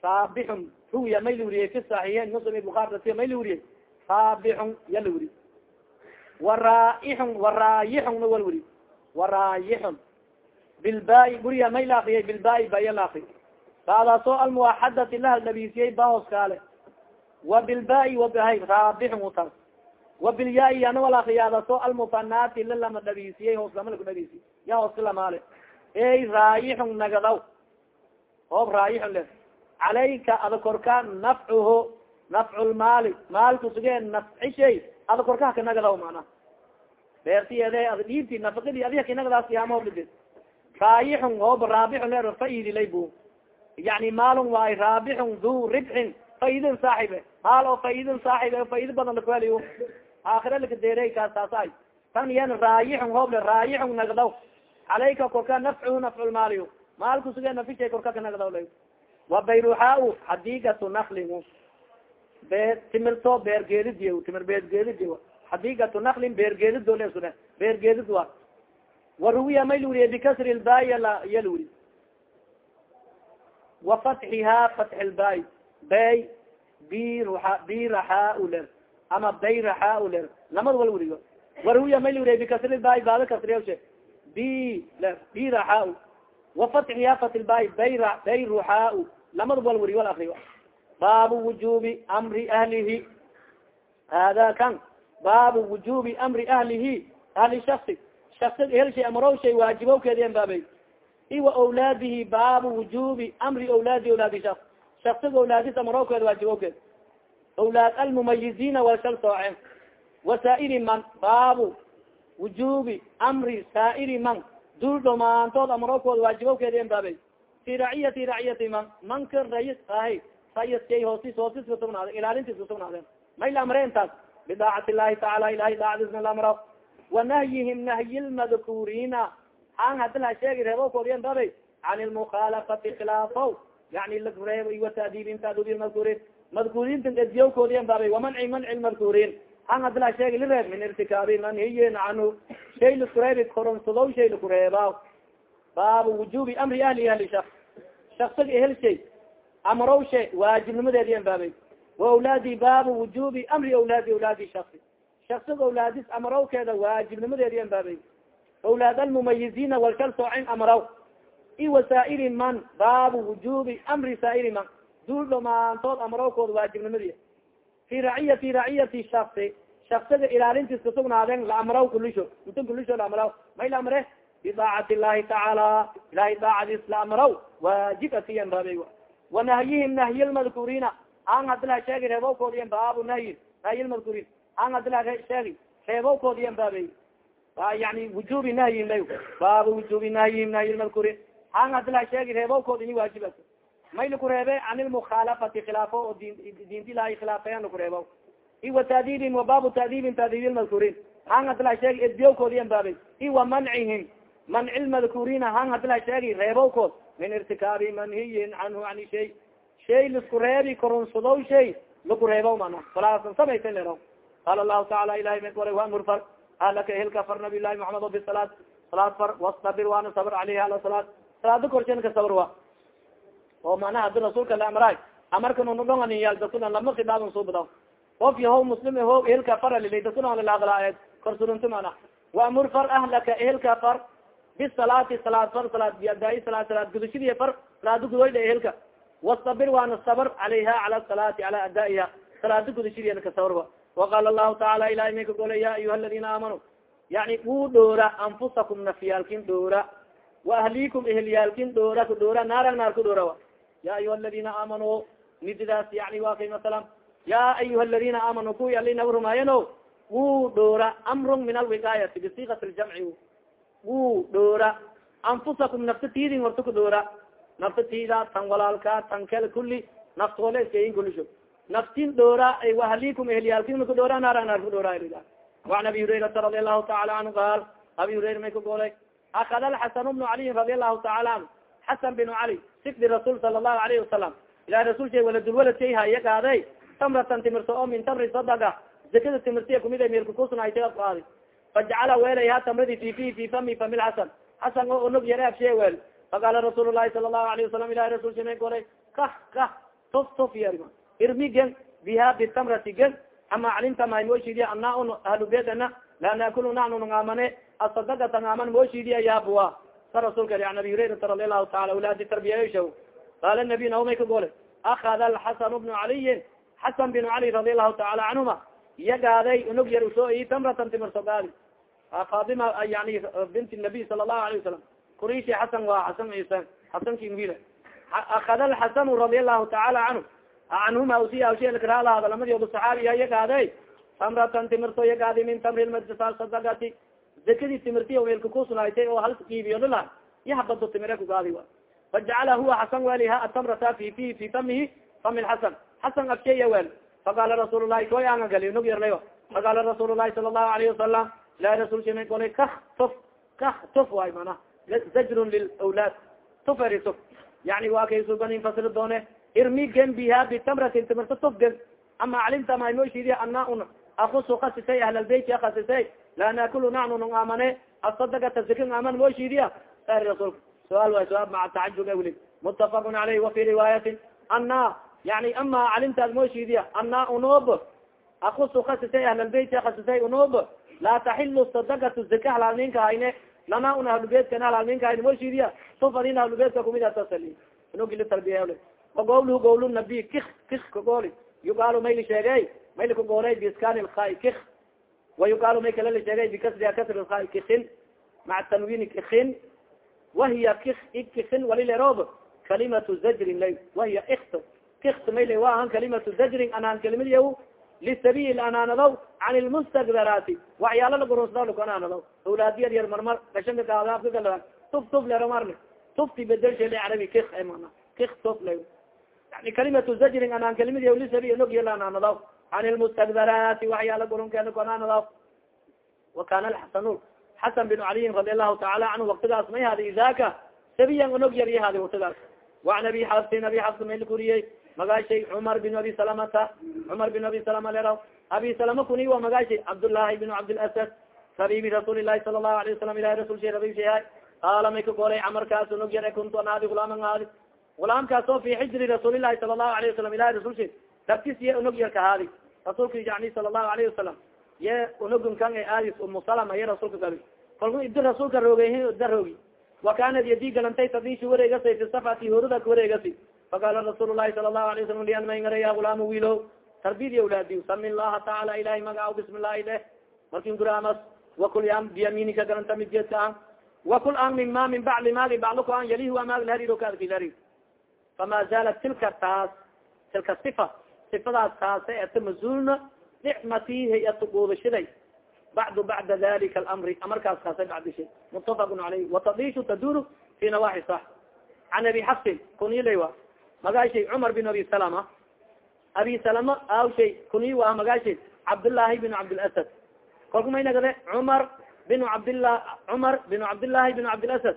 raabixun ruya may la weriyey fi saxiixeyn muslim buaari may la weriyey raabixun ya la weri waraaixun waraayixun wal weri waraayixun bilbaai guriya may la akriyay bilbaai baya la akri baadaasoo almuwaxadati lahal dhabiisiyey bahoos kaale. Wa bilbaai wabahay raabixun utaas wa bilyaai yana wal akriyaadaso almufanati lalama dhabiisiyey hoos lama laku dhabiisiy ya hoos kalamaale ey raayixun nagadaw. Hoob raayixun le calayka ada korka nafcuhu nafcu lmaali maalku sugee nafcishay ada korkaha kanagadaw mana beertiyede ada dhiibti nafakadi adiga kinagadaas yaamahooblid raayixun hoob raabixun le faidilay bu yani maalun waay raabixun du ribxin faidin saaxibe maal oo faidin saaxibe faidi badan lakuheliyo aakhira lakadeerey kaas taasay tan yan raayixun hooble raayixun nagdaw. Calayka korka nafcuhu nafculmaaliyo maalku sugee nafishay korka kanagdaw lay wa bayruxaa xadiigatu naklin be timirto beergeedidiy timir beergeedidi xadiigatu naklin beergeedidole isku dhe beergeedid wa waruwiya may luriye bikasri lbaay iya luri wa fatxiha fatxi lbaay bay birua biraxaa ler ama bayraxaa ler lamad wal wurigo. Waruwiya may luriye bikasri lbaay baada kasriyashe bi ler biraxaa wa fatxiha fatxi lbaay bayra bayruxaa lamad wal wuri wal akriyo baabu wujubi amri ahlihi. Hada kan. Baabu wujubi amri ahlihi ahli shasi shasi helshay amrow shay waajibo keediyan baabay iwa awlaadihi baabu wujubi amri awlaadi awlaadi shas shasiga awlaadis amrowkeeda waajibo keed awlaad almumayizina waa shal sooceen wasaa'iri man baabu wujubi amri saa'iri man duul dhamaantood amrowkooda waajibo keediyan baabay fi raciyati raciyati man manka rais ahay rayskay hoosis hoosis kasugnaade ilaalintiis kasugnaadeen may la amre intaas bidaacati illahi tacaala ilahay daacadiisna la amra wanahyihim nahyi lmadkurina an hadi la sheegi reebokoodiyan babay can lmukhalafati khilaafo yani lareeb watadibin tadub madkurin madkurinta ediyawkoodiyan babay wamanci manci lmadkurin an hadi la sheegi lireeb min irtikaabi manhiyin canhu shay lakureebi koronsadow shay lakureeba baabu wujubi amri ahli ahli shak shaksiga ehelshay amrow she waajibnimadeediyan baabay. Wa awlaadi baabu wujubi amri awlaadi awlaadi shasi shaksiga awlaadis amrawkeeda waajibnimadeediyan baabay. Awlaad almumayizina walkal soocin amraw i wasaa'iri man baabu wujubi amri saa'iri man duul dhamaantood amrawkooda waajibnimadi fi raciyati raciyati shasi shaksiga ilaalintiis kasugnaadeen la amraw kulisho inta kulisho la amraw may la amre bidaacati illahi tacaala ilahay daacadiis la amraw waajib atiyan baabay wanahyihim nahyi lmadkurina an hadila sheegi reebowkoodiyan baabu nahyi nahyi lmadkurin an hadila sheegi reebowkoodiyan baabay yani wujubi nahyin lay baabu wujubi nahyihim nahyi lmadkurin an hadila sheegi reebowkood ini waajiba may laku reebe can lmukhaalafati khilaafo oo diinti ilahay khilaafeyan laku reebo iwa taadibin wa baabu taadibin taadibi lmadkurin an hadila sheegi edbiyowkoodiyan baabay iwa mancihim manci lmadkurina han hadila sheegi reebowkood min irtikaabi manhiyin canhu ani shay shay lisku reebi korunsadow shay laku reebo mana walaasan samaysa lero qaala lahu taala ilahay ma wara waamur far ahlaka ehelka far nabiy llahi maxamed o bisalaat salaad far wastabir waana sabr aleyha ala salaad salaada korshen ka sabr oo manaha hadi rasuulka la amraay amarkan unudhonganiyaal dadkuna lama khidaaban suubadaw of yaho muslim ho ehelka far alilay dadkuna lalaqlaayed korsurunti mana waamur far ahlaka ehelka far. Bisalaati salaad far salaad biadaa salaad salaad gudashadii far salaada gudoydha ehelka. Wastabir waana sabr calayha cala salaati cala adaiha salaada gudashadeeda ka sabarba. Waqala lahu taala ilahi may ka gole ya ayuha aladina aamanuu yani uu dhoora anfusakum nafyaalkin dhoora wa ahlikum ehliyaalkin dhoora ku dhoora naarag naar ku dhoora ya ayuha aladina aamanuu nididaas yani wa kay masalan ya ayuha aladina aamanuu kuwi ali naba rumaayano wuu dhoora amrun min alwiqaayati bisikat ljamci wuu dhoora anfusakum nafta tidin horta ku dhoora nafta tida tan walaalka tan kale kuli naftoole iskayin kulisho naftin dhoora ay wahalikum ehliyaalkin ku dhoora naarag naar ku dhoora وan abi hurairata radi alahu taala anhu qaal abi hurayra may ka golay akada alxasan bnu caliyin radi alahu taala anhu xasan binu cali sikdi rasuul sala lahu alayhi wasalam ilahi rasul shay waladulwaladkay haya kaaday tamratan timirta oo min tamri sadaga zakada timirtiya kumid a meelkakusnayta qaadi fajacala weelayha tamradi fi fi fi fami fami lxasan xasan oo onog yare afshee weel. Faqaala rasuul lahi sala lahu alayhi wasalam ilahi rasul shamay golay kah kah tof tof ya irmi gen biha bitamrati gen. Ama calinta maymoshidiya ana un ahlu bedana laa naakulu nanu ngaamane. Asadagata ngaaman moshidiya yaabuwa sa rasulka an abi hurairata radi allahu taala wlaadi tarbiyasha qaala nabiy naumay ka gole. Akada alxasan bnu caliyin xasan bin cali radi allahu taala canhuma iya gaaday unug yar u soo i tamratan timirso gaadi fatima yani bint nabiy sala allahu alayه wasalam kurishi xasan waa xasan isa xasanki wil akada alxasanu radi allahu taala canhu canhuma usiyaashelakraalaada lamadioba saxaabiya yagaade tamratan timirto yagaadi min tamri sadagati zakadii timirtiya weelka kusunaaytay oo hal iibiyo lila yahabado timire kugaadi a fajacala huwa xasan weliha atamrata fi fi fi famihi fami lxasan xasan absheya wel faqaala rasuul lahi koy gali nog yarlayo faqaala rasuul lahi sala allahu alayhi wasalam ilahi rasul shima golay kah tuf kah tuf waay mana. Zajrun lilawlaad tuferi tuf yani waa kay suganin fasiri doone irmi gen biha bitamratin timirta tuf gen. Ama calimta maymooshidi ana un akusu kasisay ahlalbeyt kasisay la naakulu nacnu nung amane asadagata zikin aman mooshidiya sar rasulka suaal way suaal maca tacajub weli mutafaqun alayh wafi riwaayatin ana yani ama calimtaad mooshidiya ana unub akusu kasisay ahlalbeyt kasisay unub laa taxilu sadagatu zika halaalninka hayne lana un ahlubeytkana halaalninka hayne mooshidiya sufadin ahlubeytka kumidatasali nugili tarbiya ogowluhu gowl nabi kik kik kagooli yugaalo mayli sheegey mayli kagoolay biskan lkhay wa yugaalo may kala la sheegay bikasriha kasri lkhay kikin maca tanwini kikin wahiya kik ikikin walileroob kalimatu zajrin lay wahiya ikt kikt mayle wa ahan kalimatu zajrin anaan kalimadiya lisabil anaanadaw can lmustagdaraati waxyaala lagurusda laku anaanadaw awlaadiyad yar marmar gashanka kaadaafkagala tuf tuf lero marni tufti bedelsheela carabi kik mana kik tuf lay yani kalimatu zajrin anaan kalimadi lisabi nogyalaananadaw can lmustagdaraati waxyaala gurunkeena ku anaanadaw wa kana alxasan xasan bin caliyin radi allahu taala canhu waktigaas may hadi idaka sabiyan onog yarya hadi waktigaas waan abi xafsin abi xafs may lakuriyey magaashay cumar bin abi salamata cumar bin abi salama leraw abi salama kuni wa magaashay cabdullahi bin cabdilasad rabibi rasuuli lahi sala allahu alayه wasalam ilahi rasul shay rabib shay qaala may ka golay camarkaas onog yar kuntu an aadi gulaaman aadi gulaamkaas oo fi xijri rasuulilahi sala allahu alayه wasalam ilahi rasul shay dartis ye onog yarka haadi. Rasuulka yani sala allahu alayhi wasalam ye onogun kan aadis umu salama ye rasuulka gabi kalku ibdi rasuulka roogeyhi da roogi. Wa kanad yadi galantay tadishi wareegasay fi safati horuda ka wareegasi faqala rasuul lahi sala allahu alay wasalam lian maingara ya gulaama wiilo tarbiyadi awlaadi sami llaha taala ilahi magacaw bismi llahi markin guraamas wakul yan biyaminika galanta midgeedka an wakul an min ma min bacli maagi bacluko an yalihu amaag lahariiro kaadkilari fama zaalat tilka taas tilka sifa sifadaas taase eta mazulna nicmati hay'ata guudashaday bacdu bacda dalika alamri amarkaas kaasa bacdisha mutafaqun alayh watadishu taduru fi nawaxi sax can abi xafsin kunilay wa magaashay cumar bin abi salama. Abi salama awshay kuni wa magaashay cabdullaahi bin cabdilasad kolku may nagade cumar bin cabdillah cumar bin cabdillahi bin cabdilasad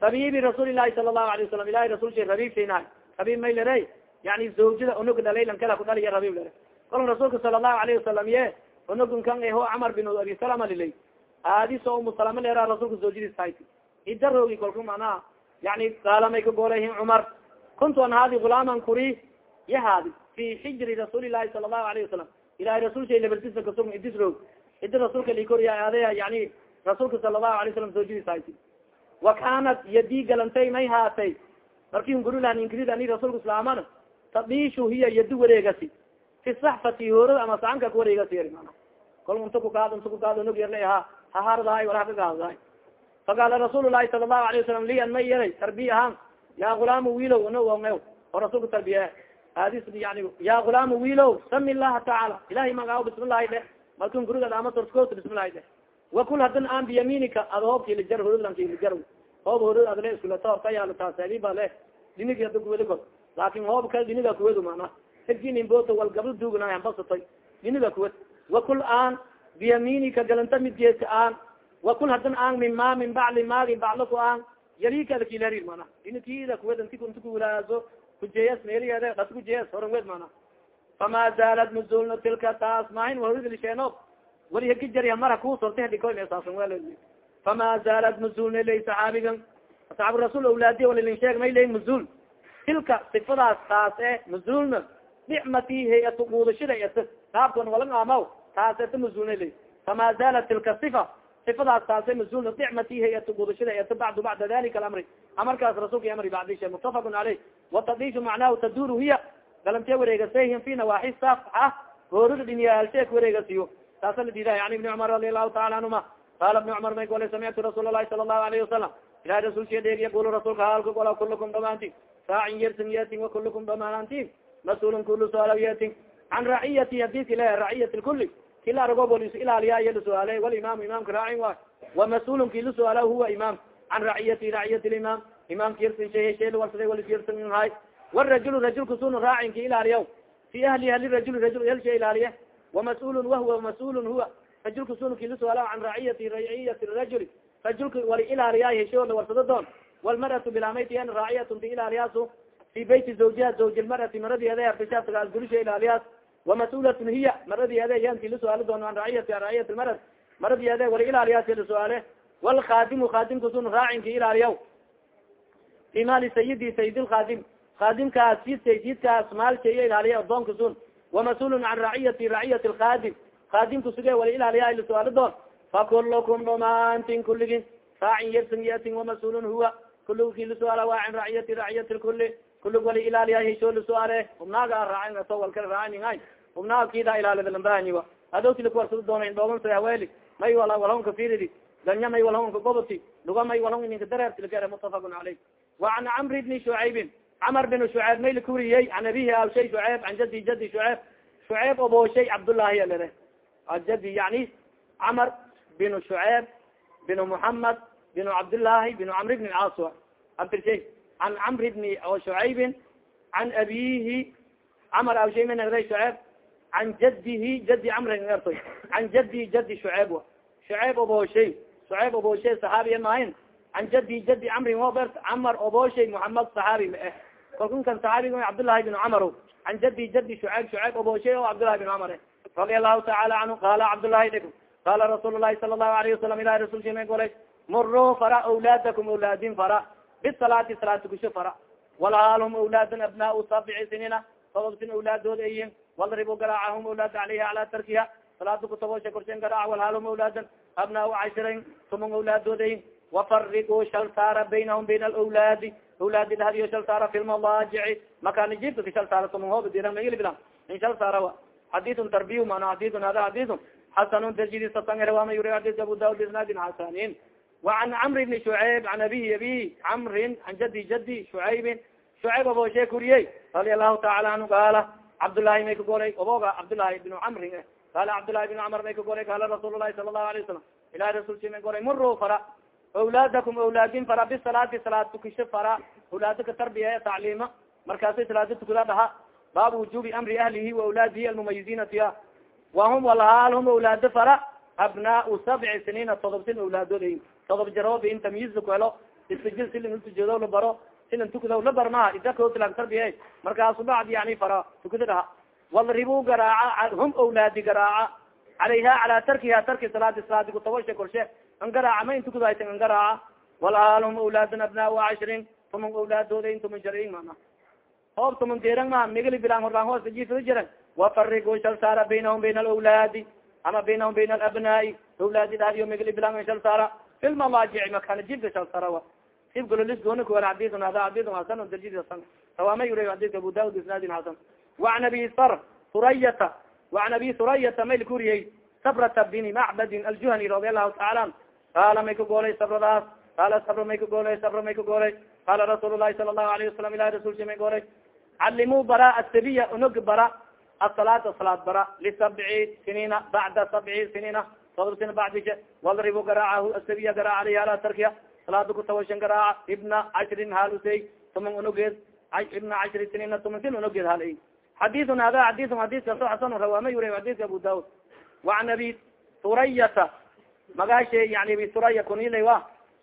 rabibi rasuuli lahi sala allahu alay wasalam ilahi rasul shay rabib shaynahay rabib may lere yani zawjada unuga dhalaylan kala ku dhaliya rabib lere kolka rasuulka sala allahu alayhi wasalam ye unugun kan eho camar bin abi salama lilay. Aadiso umu salama leera rasulka zawjadiis hayt idaroogi kolku manaa yani gaalamay ka goolayhin cumar kuntu an haadi gulaaman kuri yahaadi fi xijri rasuuli lahi sala allahu alayhi wasalam ilahay rasul shay labartisa kasugn idis roog. Idi rasuulka likoriya aadaya yani rasuulka sala allahu alay salam zawjadiis hayti wa kanat yadii galantay may haatay. Marki ngurilah inkrid ani rasuulka islaaman tadishu hiya yadi wareegasi fi saxfati hoorada ama sacanka ka wareegasi kol unta kukaad unta kukaad nog yarla ha hahardahay wala hakagaadahay faqaala rasuul lahi sala lahu alayه wasalam li an may yaray tarbiya ahaan ya gulaamu wiilow no oo rasuulka tarbiya adis yani ya gulaamu wiilow sami llaha tacaala ilahay magaaw bismillahi de. Malkun gurigaad ama torskota bismillahi de. Wakul hadan aan biyaminika ad hoobki lijar horodlankijar hoob horod adle iskulato orkayaalo taasadi ba le dinigi ada kuwedi kor laakin hoob ka diniga kuwedu mana hegjininboto wal gablo duugna ambasatoy diniga kuwed wakul aan biyaminika galanta midgeesi aan. Wakul hadan aan min ma min bacli maagi baclo ku aan. Yarikada kilarir mana dinikida kuwed inti kunti kuwilaaso kujeeyas meeliyeede as kujeeyas horan wed mana fama zaalad nuzulna tilka taas maahin wahoridlisheeno wali hegi jariya mara kusorta hedikoymesaasan wel fama zaalad nuzulna lay saxaabigan asxaabu rasuul awlaadiya walilin sheeg may lay nuzul tilka sifadaas taas e nuzulna nicmati hay'atu guudashada et qaabkan walang amaw taas eta nuzulna lay fama zaalat tilka sifa sifadaas taase nuzulna nicmati hay'atu guudashada et bacdu bacda dalika alamri. Amarkaas rasuulka amri bacdishe mutafaqun caleyh watadishu macnahu taduru hiya galantee wareegasayhin fi nawaaxi safxa hoorada dhinyaalsheek wareegasiyo taasa la diiday yani ibni cumar radi allahu taala canhuma qaala ibni cumar may gole samictu rasuul lahi sala allahu alayhi wasalam ilahi rasulka dheeg yaqulu rasuulka haalka gola kulukum dhamaantin saacin yersin yetin wakulukum dhamaantin mas'uulun kulu suaala yetin can raciyati hadidka le raciyat lkuli kila arago bolis ilaaliya iya lasuaale walimaamu imaamka raacin waay wamas-uulun ki lasuaala huwa imaam can raciyati raciyat limaam imaamka yersin shay shay warsaday walis yersin hay wrajul rajulka sun raacinka ilaaliya fi ahli ahli rajul rajul elsha ilaaliye wamas-uulun wahuwa mas'uulun huwa rajulka sunki lasuaala can raciyati raciyati rajuli rajulka wali ilaaliya hesho la warsado doon walmaratu bilamaytian raaciyatun ti ilaaliyaasu fi beyti zawjiha zawji lmarati maradeeda artishaasagaas gulisha ilaaliyaas wamas-uulatun hiya maradeeda yanti lasuaali doon an raciyati raciyat lmarad maradeeda wali ilaaliyaas lasuaale walkhaadimu khaadimka sun raacinka ilaaliya fi maali sayidi sayid lkhaadim kaadimkaas jidkaas maalkaiyo ilaaliya adoonka sun wamas-uulun can raciyati raciyat lkaadim kaadimka suge wala ilaaliya lasuaali doon fakulukum dhamaantin kuligin raacin yersin yatin wamas-uulun huwa kulig lasuaala waa can raciyati raciyati lkuli kulig wala ilaaliya hesho lasuaale ubnaaga raacin aso walkala raacin hay ubnaaga kida ilaalida lambahaniwa adowti lakuwarsado doona indhoogansa haweli may wala walhonka firidi danya may walhonka goboti luga may walhon ninka dareertilgere mutafaqun caleyh wa can camri bni shucaybin cmr bin shuceyb may lakuriyey an abihi awshay shuceyb an jadi jadi shuceyb shuceyb obooshay cabdullahi alere jadi yani camr bin shuceyb bin muhamed bin cabdillaahi bin camr bni caas abtirshay an camri bni shuceybin can abihi camr awshay may nagday shuceyb can jadihi jadi camri ertoy can jadi jadi shuceyb shuceyb obooshay shuceyb obooshay saxaabiya maahin can jadi jadi camri obert camar obooshay muhamed saxaabi ma eh kalkun kan saxaabiga cabdالlahi بن cmr an jadi jadi shucayb shucayb obooshay o cabdالlahi بن cmr radi aلlahu taala canhu qala cabdالlahi dhig qala rasuul الlahi sala الlahu alayه wasalam ilahi rasulki may golay muruu fara awlaadakum awlaadin fara bisalaati salaati kusho fara walhaalhum awlaadin abnaau sabci sinina todob sin awlaadooda ayin walribu garaacahum awlaad alayha ala tarkiha salaada kutobosha korshen garaac walhaalhum awlaadan abnaau cashirayn tumon awlaadooda ayin wafariquu shal saara baynahum bayna alawlaadi awlaadi dhadiyo shal saara fi lmadaajici makani jibka ka shal saara tumahooba maili bilan in shal saara xadiun tarbiy mana xadiun hada xadiun xasanun tajidisatangewama yuri xadis abu daud isnaadin xasanin وعan cmr bni shucayb an abihi abi camrin an jadi jadi shucaybin shucayb abooshe kuriyey radia allahu taala anhu qaala cabdالlahi may ka golay oboga cabdالlahi bn camrin qala cabdالlahi bn cmr may ka golay qala rasuul الlahi sala الlahu alيه wasalam ilahi rasulki may golay muruu fara awlaadakum awlaadin fara bisalaati salaad tukisho fara awlaada ka tarbiya tacliima markaasay salaada tukada dhaha baabu wujubi amri ahlihi wa awlaadihi almumayizina tiya wahum walhaal hum awlaado fara abnaau sabci siniina todob sin awlaadood todob jaroob in tamyiizla ku helo istajil silin utujeedo la baro silan tukada la bar maha idakootilag tarbiya markaasu bacd yani fara tukada dhaha walribu garaaca hum awlaadi garaaca calayha cala tarkiha tarki salaadi salaadi kutabasha korshe angaraaca ma intukudaytan angaraaca walaalhum awlaadun abnaau cashrin tuman awlaadooda tuman jarin mana hoob tuman deeran ma migali bilaan horbaan hoos jifada jiran wafarigu shal saara baynahum bayna alawlaadi ama baynahum bayna alabnaai awlaadi dhadiyo migali bilaan shal saara filmamaajici makana jibka shalsarawa ibgololis gooni kuwala xadisun hada xadisun hasan darjid hasan sawama yura xadidka abu daud isnaadin hasan waan abi sar surayata waan abi surayata mayl kuriyey sabrata bini macbadin aljuhani radi allahu taala an qaala may ka goolay sabradaas qaala sabra may ka goolay sabra may ka goolay qaala rasuul lahi sala allahu alayhi wasalam ilahi rasulsi may goolay calimuu bara asabiya unog bara asalaata salaad bara lisabci siniina bacda sabci siniina todob sina bacdishe wadribu garaacahu asabiya garaaca aleyhi ala tarkiya salaada kutawashan garaaca ibna cashrin halusey tuman unogeed ibna cashri siniina tuman sin unogeed halay xadiun hada xadiun xadiskaso xasan rawaama yura xadiska abu daud waan abi surayata magaashay yani abi suraya kunilay wa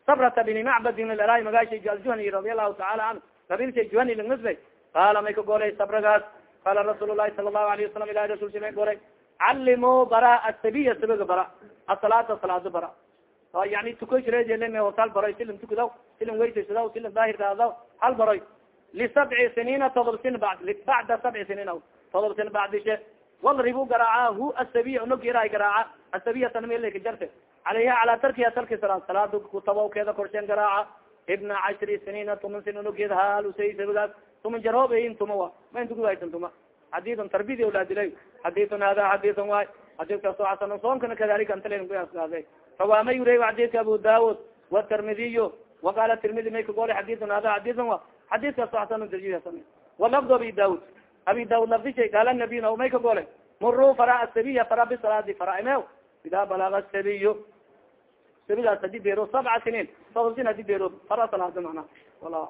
sabrata bini macbadin lalaay magaashay aljuhani radi allahu taala canhu qabilshay juhani langnisbay qaala may ka golay sabragaas qala rasuul lahi sala lahu alayه wasalam ilahi rasulsi may goray calimuu bara asabiya sabiga bara asalaata salaado bara yani tukoysreedlm hotal baroy silim tukudaw silim weysaysadaw silim daahirkaadaw hal baroy lisabci siniina todob sin bacda sabci siniin todob sin bacdishe walribu garaaca hu asabiya unogiraay garaaca asabiyatan melka jarte alayha calaa tarkiha tarki salaad salaada kutabawkeeda korshen garaaca ibna cashri siniina tuman sin unogeeda halusay sabigaas tuman jarhoobayin tuma wa ma intukuwaysan tuma xadiiun tarbidi olaadilay xadiiun hada xadiiun waay xadiiskaasoo xasan soonkana kadalika antalaade rawaama yurey xadiidka abu daud watirmidiy waqala tirmidi may kagole xadiiun hada xadiiun wa xadiiskaasoo xasan darjihasan walafdu abi daud abi daud lafdishay qaala nabiy na may kagole muruu fara asabiya fara bisalaadi fara ime ida balaga sabiyo sabigaas hadi beero sabca siniin sodob sin beero fara salaada mana wala